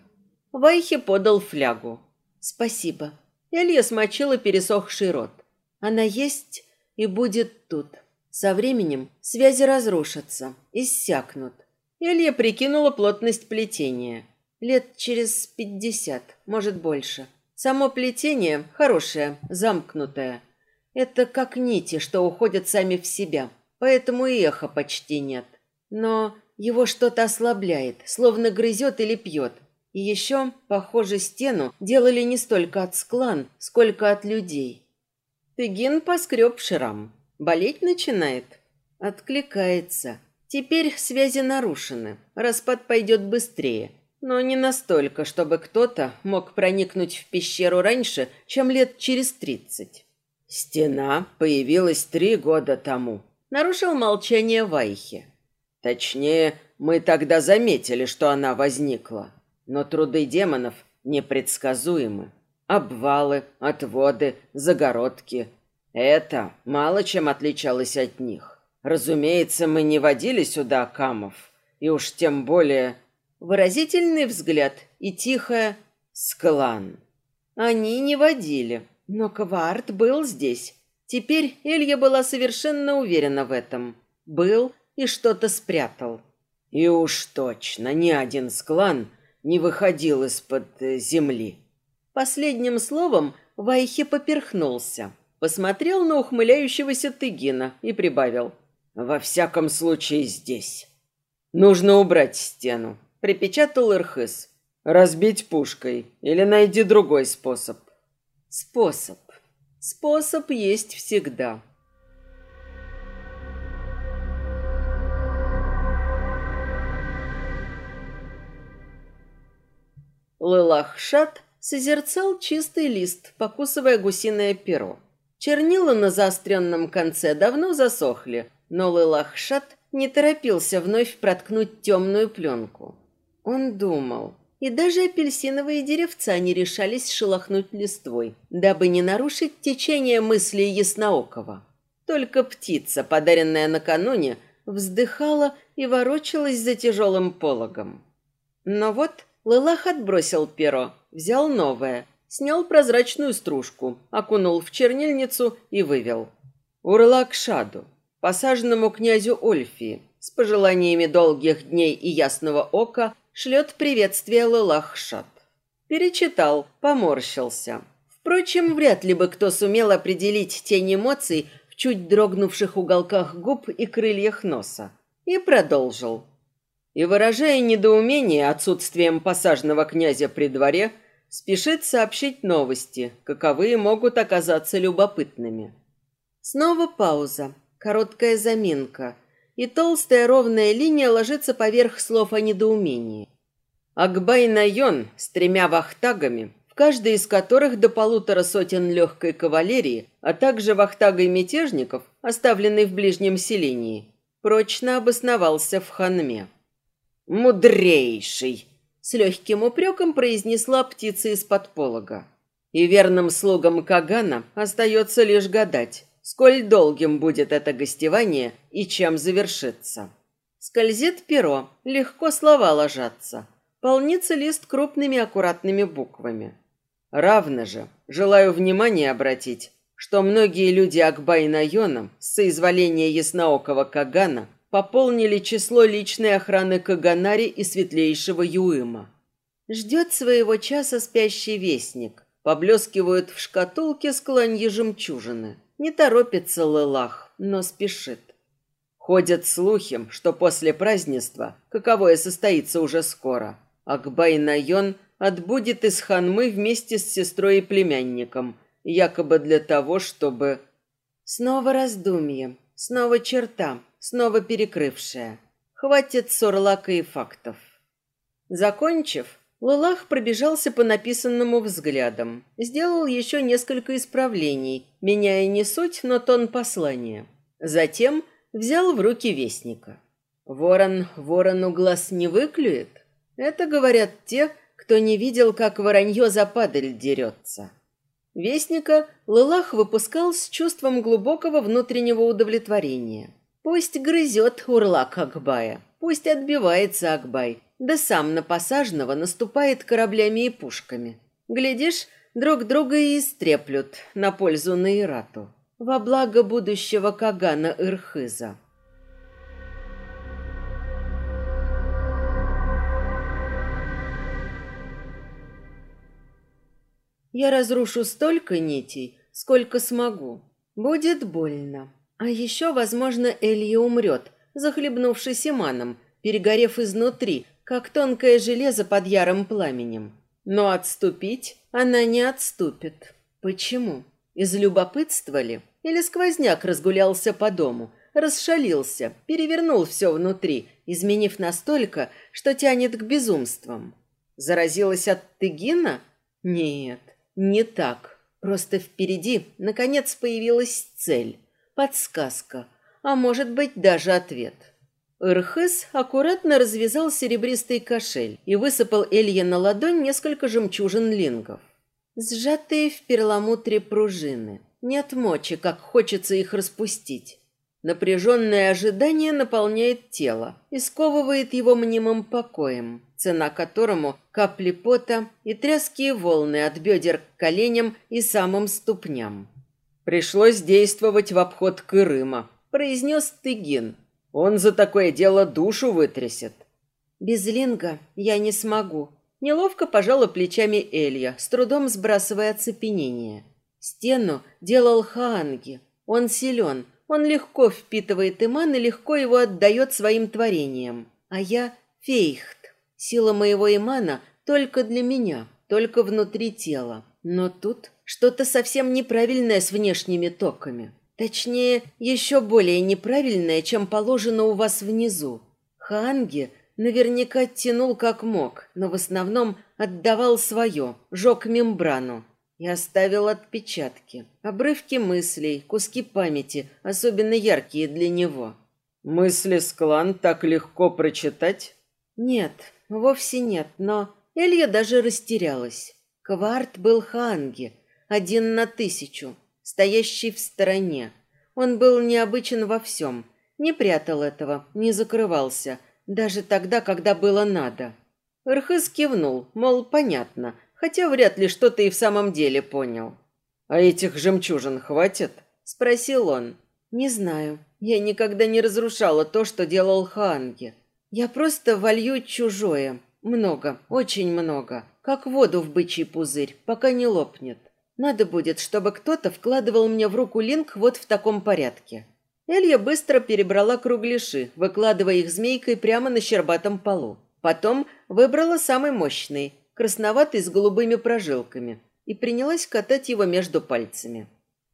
Вайхи подал флягу. Спасибо. Элья смочила пересохший рот. Она есть и будет тут. Со временем связи разрушатся, иссякнут. Элья прикинула плотность плетения. Лет через пятьдесят, может больше. Само плетение хорошее, замкнутое. Это как нити, что уходят сами в себя, поэтому и эха почти нет. Но его что-то ослабляет, словно грызет или пьет. И еще, похоже, стену делали не столько от склан, сколько от людей. Тыгин поскреб шрам. Болеть начинает. Откликается. Теперь связи нарушены. Распад пойдет быстрее. Но не настолько, чтобы кто-то мог проникнуть в пещеру раньше, чем лет через тридцать. Стена появилась три года тому. Нарушил молчание Вайхи. Точнее, мы тогда заметили, что она возникла. Но труды демонов непредсказуемы. Обвалы, отводы, загородки. Это мало чем отличалось от них. Разумеется, мы не водили сюда камов. И уж тем более Выразительный взгляд и тихое «Склан». Они не водили, но Кварт был здесь. Теперь Элья была совершенно уверена в этом. Был и что-то спрятал. И уж точно ни один склан не выходил из-под э, земли. Последним словом Вайхи поперхнулся, посмотрел на ухмыляющегося Тыгина и прибавил. «Во всяком случае здесь. Нужно убрать стену припечатал Ирхыс. Разбить пушкой или найди другой способ. Способ. Способ есть всегда. Лылахшат созерцал чистый лист, покусывая гусиное перо. Чернила на заостренном конце давно засохли, но Лылахшат не торопился вновь проткнуть темную пленку. Он думал. И даже апельсиновые деревца не решались шелохнуть листвой, дабы не нарушить течение мыслей Ясноокова. Только птица, подаренная накануне, вздыхала и ворочалась за тяжелым пологом. Но вот Лылах отбросил перо, взял новое, снял прозрачную стружку, окунул в чернильницу и вывел. Урлакшаду, посаженному князю Ольфии, с пожеланиями долгих дней и ясного ока шлет приветствие Лылахшат. Перечитал, поморщился. Впрочем, вряд ли бы кто сумел определить тень эмоций в чуть дрогнувших уголках губ и крыльях носа. И продолжил. И, выражая недоумение отсутствием посаженного князя при дворе, спешит сообщить новости, каковые могут оказаться любопытными. Снова пауза, короткая заминка – и толстая ровная линия ложится поверх слов о недоумении. Акбай Найон с тремя вахтагами, в каждой из которых до полутора сотен легкой кавалерии, а также вахтагой мятежников, оставленной в ближнем селении, прочно обосновался в Ханме. «Мудрейший!» — с легким упреком произнесла птица из-под полога. И верным слугам Кагана остается лишь гадать, сколь долгим будет это гостевание и чем завершится. Скользит перо, легко слова ложатся. Полнится лист крупными аккуратными буквами. Равно же, желаю внимания обратить, что многие люди Акбай-Найоном с соизволения ясноокого Кагана пополнили число личной охраны Каганари и светлейшего Юыма. Ждет своего часа спящий вестник. Поблескивают в шкатулке склонье жемчужины. Не торопится Лылах, но спешит. Ходят слухи, что после празднества, каковое состоится уже скоро, Акбай Найон отбудет из Ханмы вместе с сестрой и племянником, якобы для того, чтобы... Снова раздумье, снова черта, снова перекрывшая. Хватит сорлака и фактов. Закончив, Лулах пробежался по написанному взглядам, сделал еще несколько исправлений, меняя не суть, но тон послания. Затем взял в руки вестника. Ворон ворону глаз не выклюет? Это говорят те, кто не видел, как воронье за падаль дерется. Вестника Лылах выпускал с чувством глубокого внутреннего удовлетворения. Пусть грызет урлак Акбая, пусть отбивается Акбай, да сам на посажного наступает кораблями и пушками. Глядишь, друг друга и истреплют на пользу Наирату, во благо будущего Кагана Ирхыза. Я разрушу столько нитей, сколько смогу. Будет больно. А еще, возможно, Элья умрет, захлебнувшись иманом, перегорев изнутри, как тонкое железо под ярым пламенем. Но отступить она не отступит. Почему? Из любопытства ли? Или сквозняк разгулялся по дому, расшалился, перевернул все внутри, изменив настолько, что тянет к безумствам? Заразилась от Тыгина? Нет, не так. Просто впереди, наконец, появилась цель, подсказка, а может быть даже ответ. Ирхыс аккуратно развязал серебристый кошель и высыпал Элье на ладонь несколько жемчужин лингов. Сжатые в перламутре пружины. Нет мочи, как хочется их распустить. Напряженное ожидание наполняет тело и сковывает его мнимым покоем, цена которому капли пота и тряские волны от бедер к коленям и самым ступням. «Пришлось действовать в обход Кырыма», — произнес Тыгин, он за такое дело душу вытрясет. Без линга я не смогу. Неловко пожала плечами Элья, с трудом сбрасывая оцепенение. Стену делал Хаанги. Он силен, он легко впитывает иман и легко его отдает своим творениям. А я фейхт. Сила моего имана только для меня, только внутри тела. Но тут что-то совсем неправильное с внешними токами. Точнее, еще более неправильное, чем положено у вас внизу. Ханги наверняка тянул как мог, но в основном отдавал свое, жег мембрану и оставил отпечатки, обрывки мыслей, куски памяти, особенно яркие для него. Мысли Склан так легко прочитать? Нет, вовсе нет, но Элья даже растерялась. Кварт был Ханги, один на тысячу, стоящий в стороне. Он был необычен во всем, не прятал этого, не закрывался, даже тогда, когда было надо. Рхыс кивнул, мол, понятно, хотя вряд ли что-то и в самом деле понял. «А этих жемчужин хватит?» – спросил он. «Не знаю. Я никогда не разрушала то, что делал Хаанги. Я просто волью чужое. Много, очень много. Как воду в бычий пузырь, пока не лопнет. Надо будет, чтобы кто-то вкладывал мне в руку линк вот в таком порядке. Элья быстро перебрала кругляши, выкладывая их змейкой прямо на щербатом полу. Потом выбрала самый мощный, красноватый с голубыми прожилками, и принялась катать его между пальцами.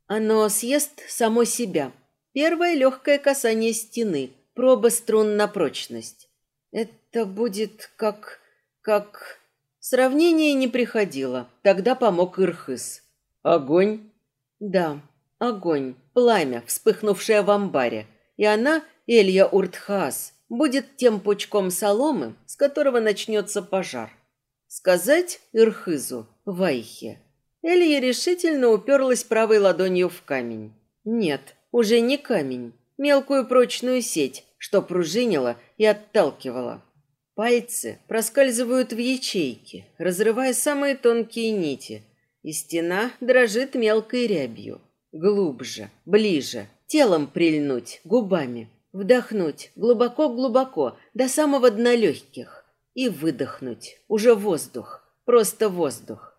Оно съест само себя. Первое легкое касание стены, проба струн на прочность. Это будет как... как... Сравнение не приходило. Тогда помог Ирхыс. Огонь? Да, огонь, пламя, вспыхнувшее в амбаре. И она, Элья Уртхас, будет тем пучком соломы, с которого начнется пожар. Сказать Ирхызу, Вайхе. Элья решительно уперлась правой ладонью в камень. Нет, уже не камень, мелкую прочную сеть, что пружинила и отталкивала. Пальцы проскальзывают в ячейки, разрывая самые тонкие нити, и стена дрожит мелкой рябью. Глубже, ближе, телом прильнуть, губами, вдохнуть глубоко-глубоко, до самого дна легких, и выдохнуть, уже воздух, просто воздух.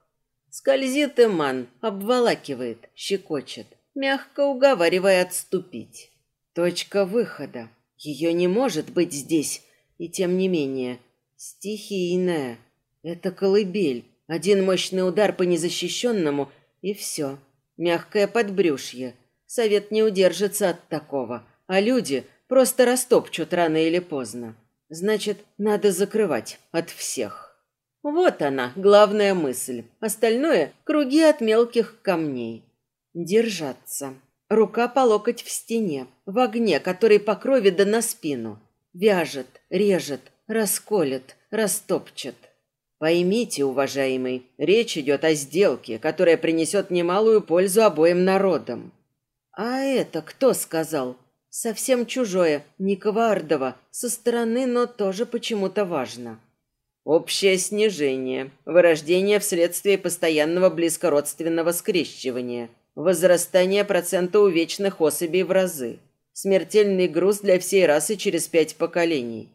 Скользит Иман, обволакивает, щекочет, мягко уговаривая отступить. Точка выхода. Ее не может быть здесь, и тем не менее. Стихийная. Это колыбель, один мощный удар по незащищенному, и все. Мягкое подбрюшье. Совет не удержится от такого, а люди просто растопчут рано или поздно. Значит, надо закрывать от всех. Вот она, главная мысль. Остальное – круги от мелких камней. Держаться. Рука по локоть в стене, в огне, который по крови да на спину. Вяжет, режет, расколет, растопчет. Поймите, уважаемый, речь идет о сделке, которая принесет немалую пользу обоим народам. А это кто сказал? Совсем чужое, не Ковардово, со стороны, но тоже почему-то важно. Общее снижение, вырождение вследствие постоянного близкородственного скрещивания, возрастание процента увечных особей в разы, смертельный груз для всей расы через пять поколений.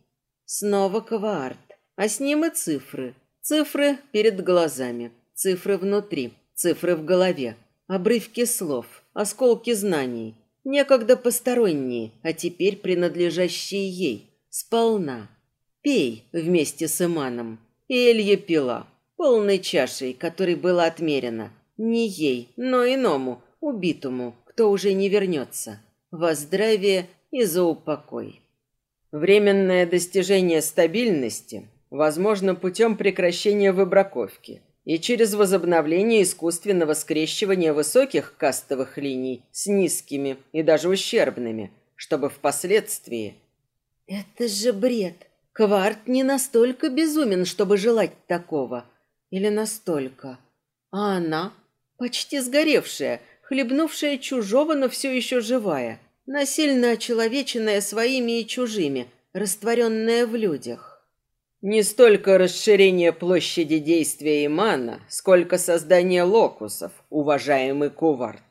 Снова Кварт, а с ним и цифры. Цифры перед глазами, цифры внутри, цифры в голове, обрывки слов, осколки знаний, некогда посторонние, а теперь принадлежащие ей, сполна. Пей вместе с Иманом. И Элья пила, полной чашей, которой было отмерено. Не ей, но иному, убитому, кто уже не вернется. Во здравие и за упокой. Временное достижение стабильности возможно путем прекращения выбраковки и через возобновление искусственного скрещивания высоких кастовых линий с низкими и даже ущербными, чтобы впоследствии... «Это же бред!» Кварт не настолько безумен, чтобы желать такого. Или настолько. А она, почти сгоревшая, хлебнувшая чужого, но все еще живая, насильно очеловеченная своими и чужими, растворенная в людях. Не столько расширение площади действия Имана, сколько создание локусов, уважаемый Куварт.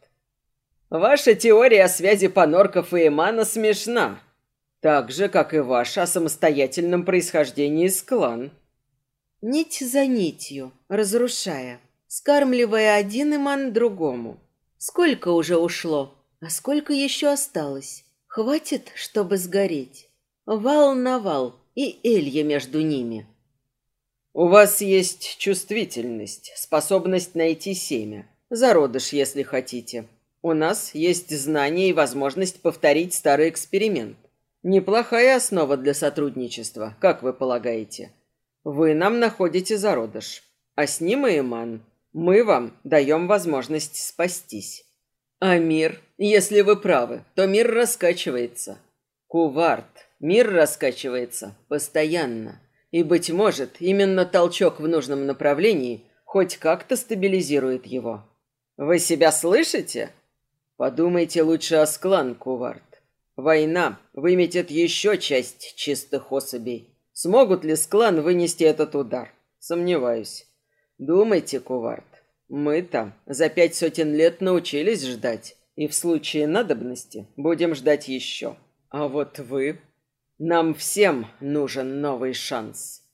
Ваша теория о связи Панорков и Имана смешна, так же, как и ваш о самостоятельном происхождении из клан. Нить за нитью, разрушая, скармливая один иман другому. Сколько уже ушло, а сколько еще осталось? Хватит, чтобы сгореть. Вал на вал и Элья между ними. У вас есть чувствительность, способность найти семя. Зародыш, если хотите. У нас есть знание и возможность повторить старый эксперимент. Неплохая основа для сотрудничества, как вы полагаете. Вы нам находите зародыш, а с ним и Иман. Мы вам даем возможность спастись. А мир, если вы правы, то мир раскачивается. Куварт, мир раскачивается постоянно. И, быть может, именно толчок в нужном направлении хоть как-то стабилизирует его. Вы себя слышите? Подумайте лучше о Склан, Куварт. Война выметит еще часть чистых особей. Смогут ли Склан вынести этот удар? Сомневаюсь. Думайте, Кувард. Мы-то за пять сотен лет научились ждать, и в случае надобности будем ждать еще. А вот вы... Нам всем нужен новый шанс.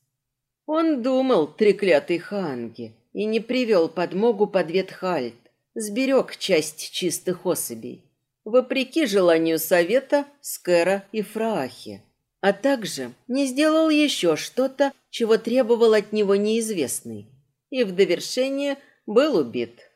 Он думал, треклятый Ханги, и не привел подмогу под Ветхальт, сберег часть чистых особей вопреки желанию совета Скэра и Фраахи, а также не сделал еще что-то, чего требовал от него неизвестный, и в довершение был убит.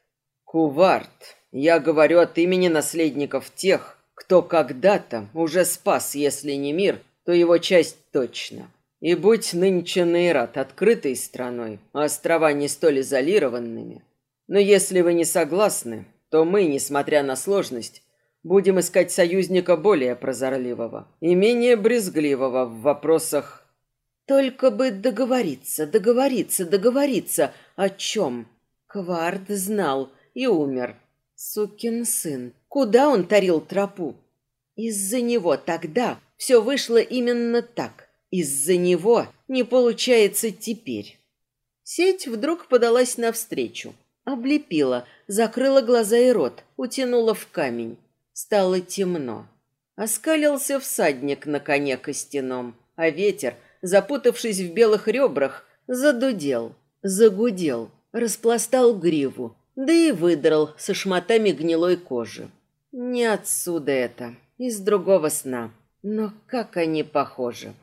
Куварт, я говорю от имени наследников тех, кто когда-то уже спас, если не мир, то его часть точно. И будь нынче Нейрат открытой страной, а острова не столь изолированными. Но если вы не согласны, то мы, несмотря на сложность, Будем искать союзника более прозорливого и менее брезгливого в вопросах... Только бы договориться, договориться, договориться. О чем? Квард знал и умер. Сукин сын. Куда он тарил тропу? Из-за него тогда все вышло именно так. Из-за него не получается теперь. Сеть вдруг подалась навстречу. Облепила, закрыла глаза и рот, утянула в камень. Стало темно. Оскалился всадник на коне костяном, а ветер, запутавшись в белых ребрах, задудел, загудел, распластал гриву, да и выдрал со шматами гнилой кожи. Не отсюда это, из другого сна. Но как они похожи.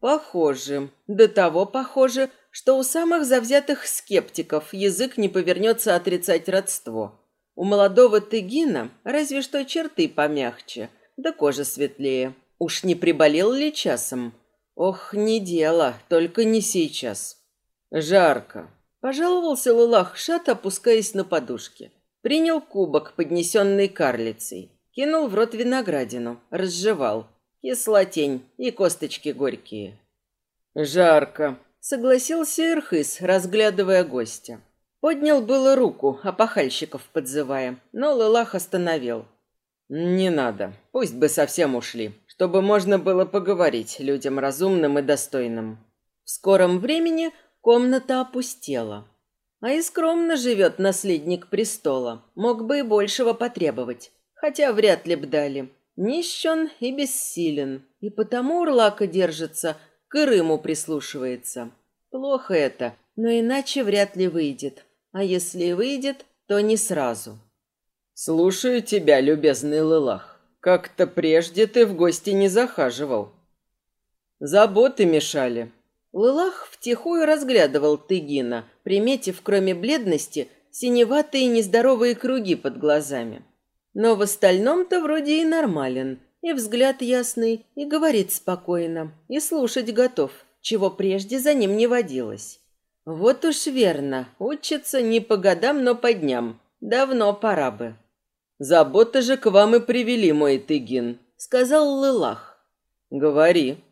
Похоже. До того похоже, что у самых завзятых скептиков язык не повернется отрицать родство. У молодого Тыгина разве что черты помягче, да кожа светлее. Уж не приболел ли часом? Ох, не дело, только не сейчас. Жарко. Пожаловался Лылах-Шат, опускаясь на подушке. Принял кубок, поднесенный карлицей. Кинул в рот виноградину, разжевал. Кислотень и косточки горькие. «Жарко», — согласился Ирхыс, разглядывая гостя. Поднял было руку, опахальщиков подзывая, но Лылах остановил. «Не надо, пусть бы совсем ушли, чтобы можно было поговорить людям разумным и достойным». В скором времени комната опустела. А и скромно живет наследник престола. Мог бы и большего потребовать, хотя вряд ли б дали. Нищен и бессилен, и потому Урлака держится, к Ирыму прислушивается. Плохо это, но иначе вряд ли выйдет. А если и выйдет, то не сразу. «Слушаю тебя, любезный Лылах. Как-то прежде ты в гости не захаживал. Заботы мешали». Лылах втихую разглядывал Тыгина, приметив, кроме бледности, синеватые нездоровые круги под глазами. Но в остальном-то вроде и нормален, и взгляд ясный, и говорит спокойно, и слушать готов, чего прежде за ним не водилось. Вот уж верно, учится не по годам, но по дням. Давно пора бы. «Заботы же к вам и привели, мой Тыгин», — сказал Лылах. «Говори».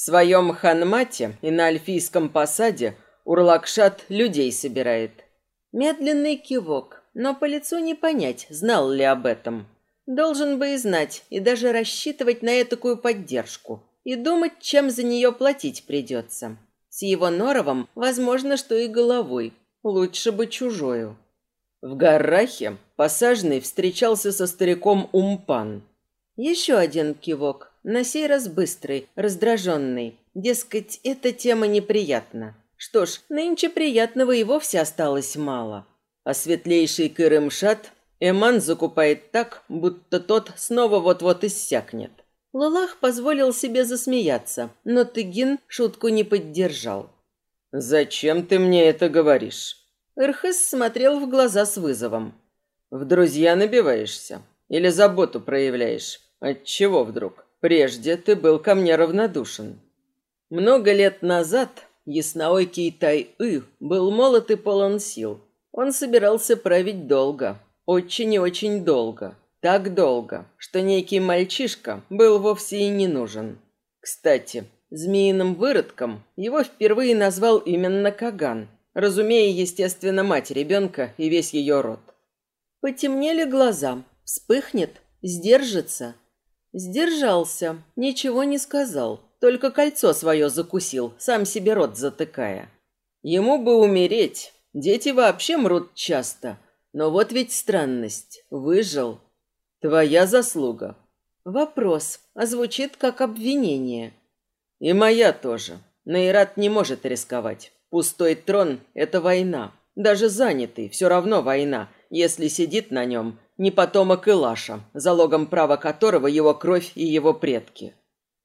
В своем ханмате и на Альфийском посаде Урлакшат людей собирает. Медленный кивок, но по лицу не понять, знал ли об этом. Должен бы и знать, и даже рассчитывать на этакую поддержку. И думать, чем за нее платить придется. С его норовом, возможно, что и головой. Лучше бы чужою. В Гаррахе посаженный встречался со стариком Умпан. Еще один кивок, на сей раз быстрый, раздраженный. Дескать, эта тема неприятна. Что ж, нынче приятного и вовсе осталось мало. А светлейший Кырымшат Эман закупает так, будто тот снова вот-вот иссякнет. Лалах позволил себе засмеяться, но Тыгин шутку не поддержал. «Зачем ты мне это говоришь?» Эрхес смотрел в глаза с вызовом. «В друзья набиваешься? Или заботу проявляешь? Отчего вдруг? Прежде ты был ко мне равнодушен». Много лет назад ясноокий Тай-Ы был молод и полон сил. Он собирался править долго, очень и очень долго. Так долго, что некий мальчишка был вовсе и не нужен. Кстати, змеиным выродком его впервые назвал именно Каган – разумея, естественно, мать ребенка и весь ее род. Потемнели глаза, вспыхнет, сдержится. Сдержался, ничего не сказал, только кольцо свое закусил, сам себе рот затыкая. Ему бы умереть, дети вообще мрут часто, но вот ведь странность, выжил. Твоя заслуга. Вопрос, а звучит как обвинение. И моя тоже. Нейрат не может рисковать. Пустой трон – это война. Даже занятый, все равно война, если сидит на нем не потомок Илаша, залогом права которого его кровь и его предки.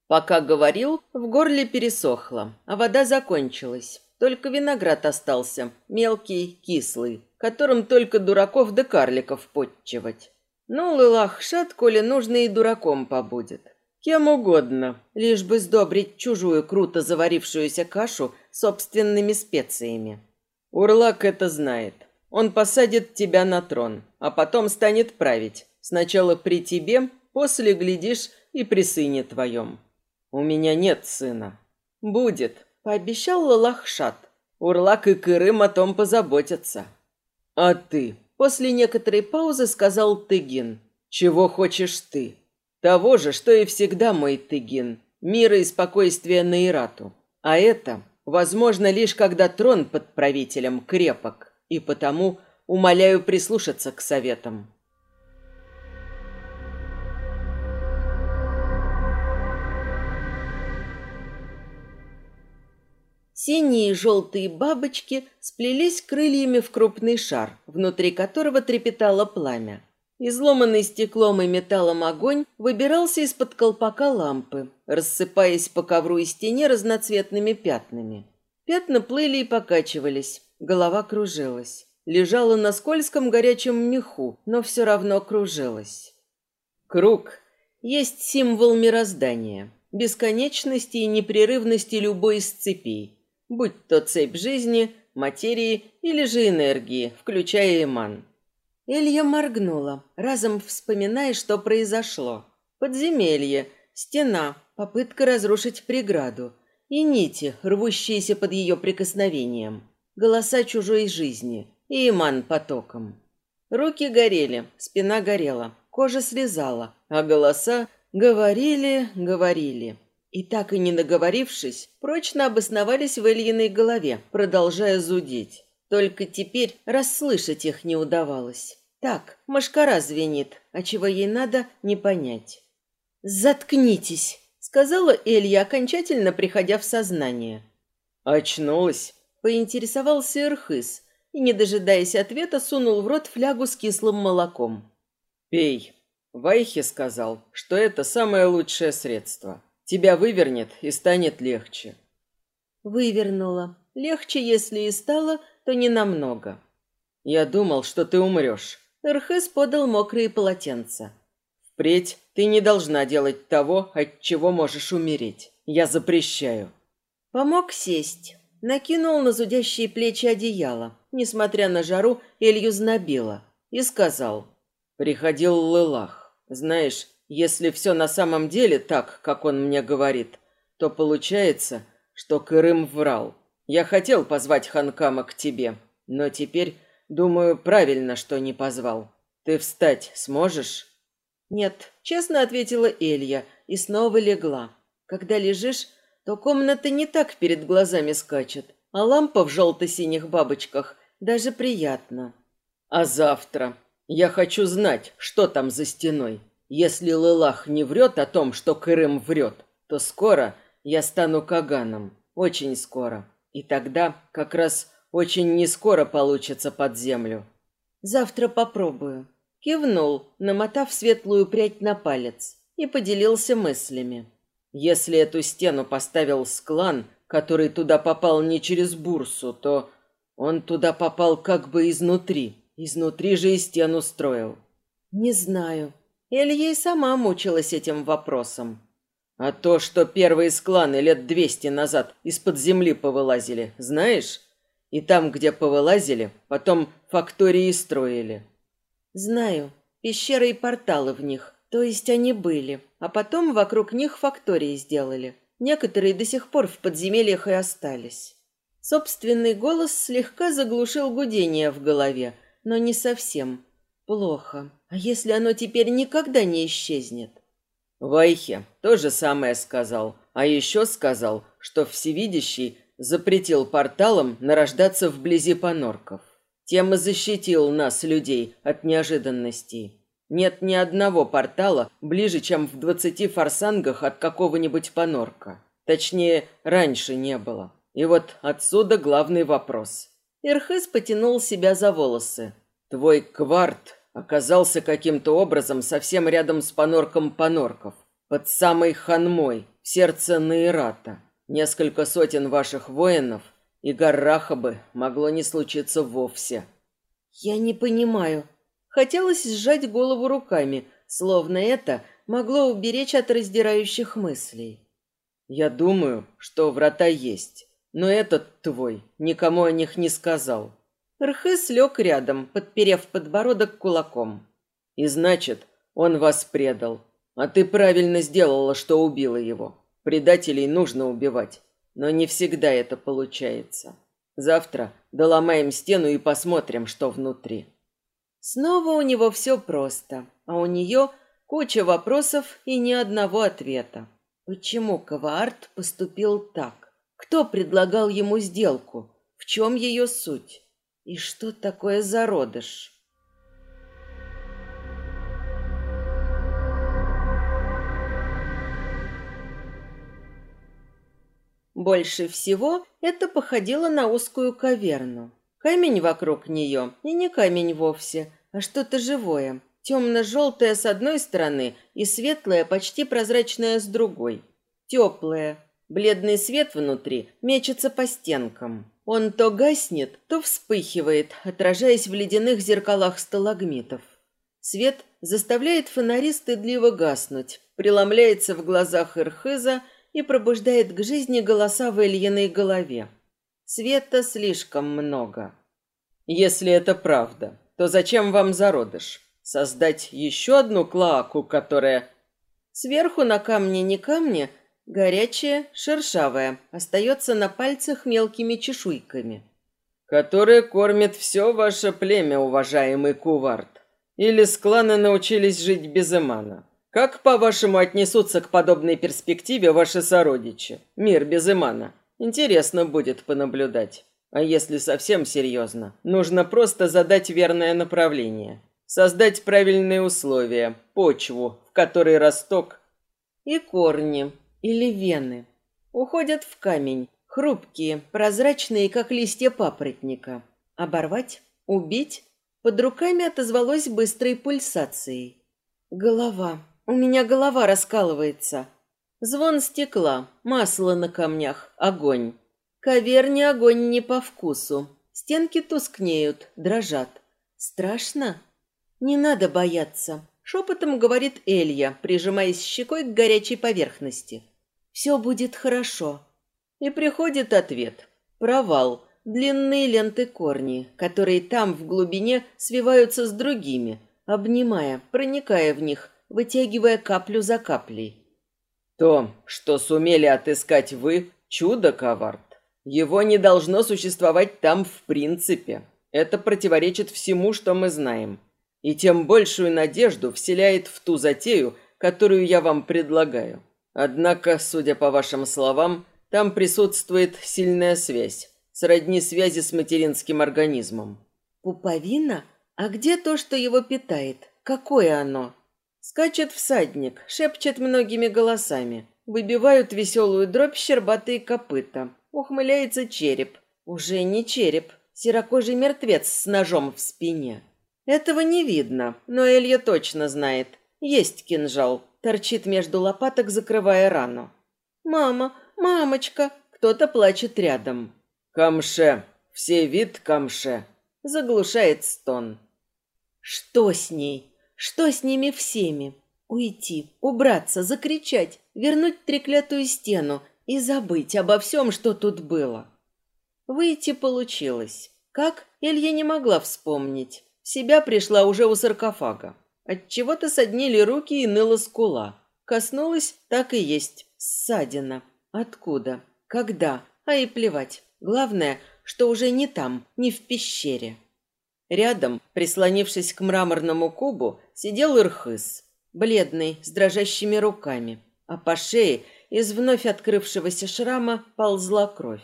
Пока говорил, в горле пересохло, а вода закончилась. Только виноград остался, мелкий, кислый, которым только дураков да карликов подчивать. Ну, Лылахшат, коли нужно, и дураком побудет. Кем угодно, лишь бы сдобрить чужую круто заварившуюся кашу собственными специями. Урлак это знает. Он посадит тебя на трон, а потом станет править. Сначала при тебе, после, глядишь, и при сыне твоем. У меня нет сына. Будет, пообещал Лалахшат. Урлак и Кырым о том позаботятся. А ты? После некоторой паузы сказал Тыгин. Чего хочешь ты? Того же, что и всегда, мой Тыгин, мира и спокойствия на Ирату. А это возможно лишь когда трон под правителем крепок, и потому умоляю прислушаться к советам. Синие и желтые бабочки сплелись крыльями в крупный шар, внутри которого трепетало пламя. Изломанный стеклом и металлом огонь выбирался из-под колпака лампы, рассыпаясь по ковру и стене разноцветными пятнами. Пятна плыли и покачивались, голова кружилась. Лежала на скользком горячем меху, но все равно кружилась. Круг есть символ мироздания, бесконечности и непрерывности любой из цепей, будь то цепь жизни, материи или же энергии, включая Иман. Элья моргнула, разом вспоминая, что произошло. Подземелье, стена, попытка разрушить преграду и нити, рвущиеся под ее прикосновением. Голоса чужой жизни и Иман потоком. Руки горели, спина горела, кожа слезала, а голоса говорили, говорили. И так и не наговорившись, прочно обосновались в Ильиной голове, продолжая зудеть. Только теперь расслышать их не удавалось. Так, машкара звенит, а чего ей надо, не понять. «Заткнитесь!» — сказала Элья, окончательно приходя в сознание. «Очнулась?» — поинтересовался Ирхыс и, не дожидаясь ответа, сунул в рот флягу с кислым молоком. «Пей». Вайхи сказал, что это самое лучшее средство. Тебя вывернет и станет легче. Вывернула. Легче, если и стало, то не намного. Я думал, что ты умрешь. Эрхес подал мокрые полотенца. Впредь ты не должна делать того, от чего можешь умереть. Я запрещаю. Помог сесть. Накинул на зудящие плечи одеяло. Несмотря на жару, Илью знобило. И сказал. Приходил Лылах. Знаешь, если все на самом деле так, как он мне говорит, то получается, что Крым врал. Я хотел позвать Ханкама к тебе, но теперь, думаю, правильно, что не позвал. Ты встать сможешь? Нет, честно ответила Элья и снова легла. Когда лежишь, то комната не так перед глазами скачет, а лампа в желто-синих бабочках даже приятно. А завтра? Я хочу знать, что там за стеной. Если Лылах не врет о том, что Крым врет, то скоро я стану Каганом. Очень скоро. И тогда как раз очень не скоро получится под землю. Завтра попробую. Кивнул, намотав светлую прядь на палец, и поделился мыслями. Если эту стену поставил Склан, который туда попал не через бурсу, то он туда попал как бы изнутри. Изнутри же и стену строил. Не знаю, Илья и сама мучилась этим вопросом. А то, что первые скланы лет двести назад из-под земли повылазили, знаешь? И там, где повылазили, потом фактории строили. Знаю. Пещеры и порталы в них. То есть они были. А потом вокруг них фактории сделали. Некоторые до сих пор в подземельях и остались. Собственный голос слегка заглушил гудение в голове, но не совсем. Плохо. А если оно теперь никогда не исчезнет? Вайхе то же самое сказал. А еще сказал, что Всевидящий запретил порталам нарождаться вблизи понорков. Тем и защитил нас, людей, от неожиданностей. Нет ни одного портала ближе, чем в двадцати форсангах от какого-нибудь понорка. Точнее, раньше не было. И вот отсюда главный вопрос. Ирхыс потянул себя за волосы. Твой кварт оказался каким-то образом совсем рядом с понорком понорков, под самой Ханмой, в сердце Наирата. Несколько сотен ваших воинов и Гарраха бы могло не случиться вовсе. Я не понимаю. Хотелось сжать голову руками, словно это могло уберечь от раздирающих мыслей. Я думаю, что врата есть, но этот твой никому о них не сказал. Рхыс лег рядом, подперев подбородок кулаком. «И значит, он вас предал. А ты правильно сделала, что убила его. Предателей нужно убивать, но не всегда это получается. Завтра доломаем стену и посмотрим, что внутри». Снова у него все просто, а у нее куча вопросов и ни одного ответа. Почему Каваарт поступил так? Кто предлагал ему сделку? В чем ее суть? И что такое зародыш? Больше всего это походило на узкую каверну. Камень вокруг нее, и не камень вовсе, а что-то живое, темно-желтое с одной стороны и светлое, почти прозрачное с другой. Теплое. Бледный свет внутри мечется по стенкам. Он то гаснет, то вспыхивает, отражаясь в ледяных зеркалах сталагмитов. Свет заставляет фонари стыдливо гаснуть, преломляется в глазах Ирхыза и пробуждает к жизни голоса в Ильиной голове. Света слишком много. Если это правда, то зачем вам зародыш? Создать еще одну клоаку, которая... Сверху на камне не камне, горячая, шершавая, остается на пальцах мелкими чешуйками. Которая кормит все ваше племя, уважаемый Кувард. Или с клана научились жить без имана. Как, по-вашему, отнесутся к подобной перспективе ваши сородичи? Мир без имана. Интересно будет понаблюдать. А если совсем серьезно, нужно просто задать верное направление. Создать правильные условия, почву, в которой росток... И корни, или вены. Уходят в камень, хрупкие, прозрачные, как листья папоротника. Оборвать? Убить? Под руками отозвалось быстрой пульсацией. Голова. У меня голова раскалывается. Звон стекла, масло на камнях, огонь. Каверне огонь не по вкусу. Стенки тускнеют, дрожат. Страшно? Не надо бояться. Шепотом говорит Элья, прижимаясь щекой к горячей поверхности. Все будет хорошо. И приходит ответ. Провал. Длинные ленты корни, которые там в глубине свиваются с другими, обнимая, проникая в них, вытягивая каплю за каплей. То, что сумели отыскать вы, чудо, Ковард. Его не должно существовать там в принципе. Это противоречит всему, что мы знаем. И тем большую надежду вселяет в ту затею, которую я вам предлагаю. Однако, судя по вашим словам, там присутствует сильная связь, сродни связи с материнским организмом. Пуповина? А где то, что его питает? Какое оно? Скачет всадник, шепчет многими голосами. Выбивают веселую дробь щербатые копыта. Ухмыляется череп. Уже не череп. Серокожий мертвец с ножом в спине. Этого не видно, но Элья точно знает. Есть кинжал. Торчит между лопаток, закрывая рану. «Мама, мамочка!» Кто-то плачет рядом. «Камше! Все вид камше!» Заглушает стон. «Что с ней?» Что с ними всеми? Уйти, убраться, закричать, вернуть треклятую стену и забыть обо всем, что тут было. Выйти получилось. Как? Илья не могла вспомнить. Себя пришла уже у саркофага. От чего то соднили руки и ныла скула. Коснулась, так и есть. Ссадина. Откуда? Когда? А и плевать. Главное, что уже не там, не в пещере. Рядом, прислонившись к мраморному кубу, сидел Ирхыс, бледный, с дрожащими руками, а по шее из вновь открывшегося шрама ползла кровь.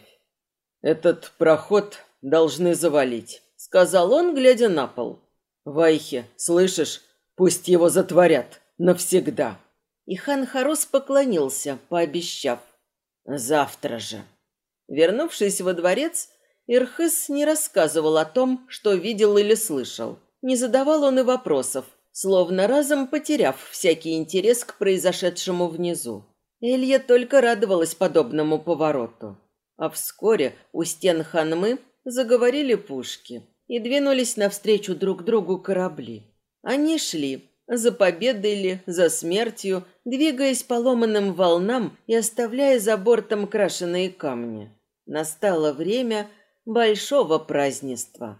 «Этот проход должны завалить», — сказал он, глядя на пол. «Вайхе, слышишь? Пусть его затворят. Навсегда». И хан Харус поклонился, пообещав. «Завтра же». Вернувшись во дворец, Ирхыс не рассказывал о том, что видел или слышал. Не задавал он и вопросов, словно разом потеряв всякий интерес к произошедшему внизу. Элья только радовалась подобному повороту. А вскоре у стен Ханмы заговорили пушки и двинулись навстречу друг другу корабли. Они шли, за победой ли, за смертью, двигаясь по ломаным волнам и оставляя за бортом крашеные камни. Настало время большого празднества.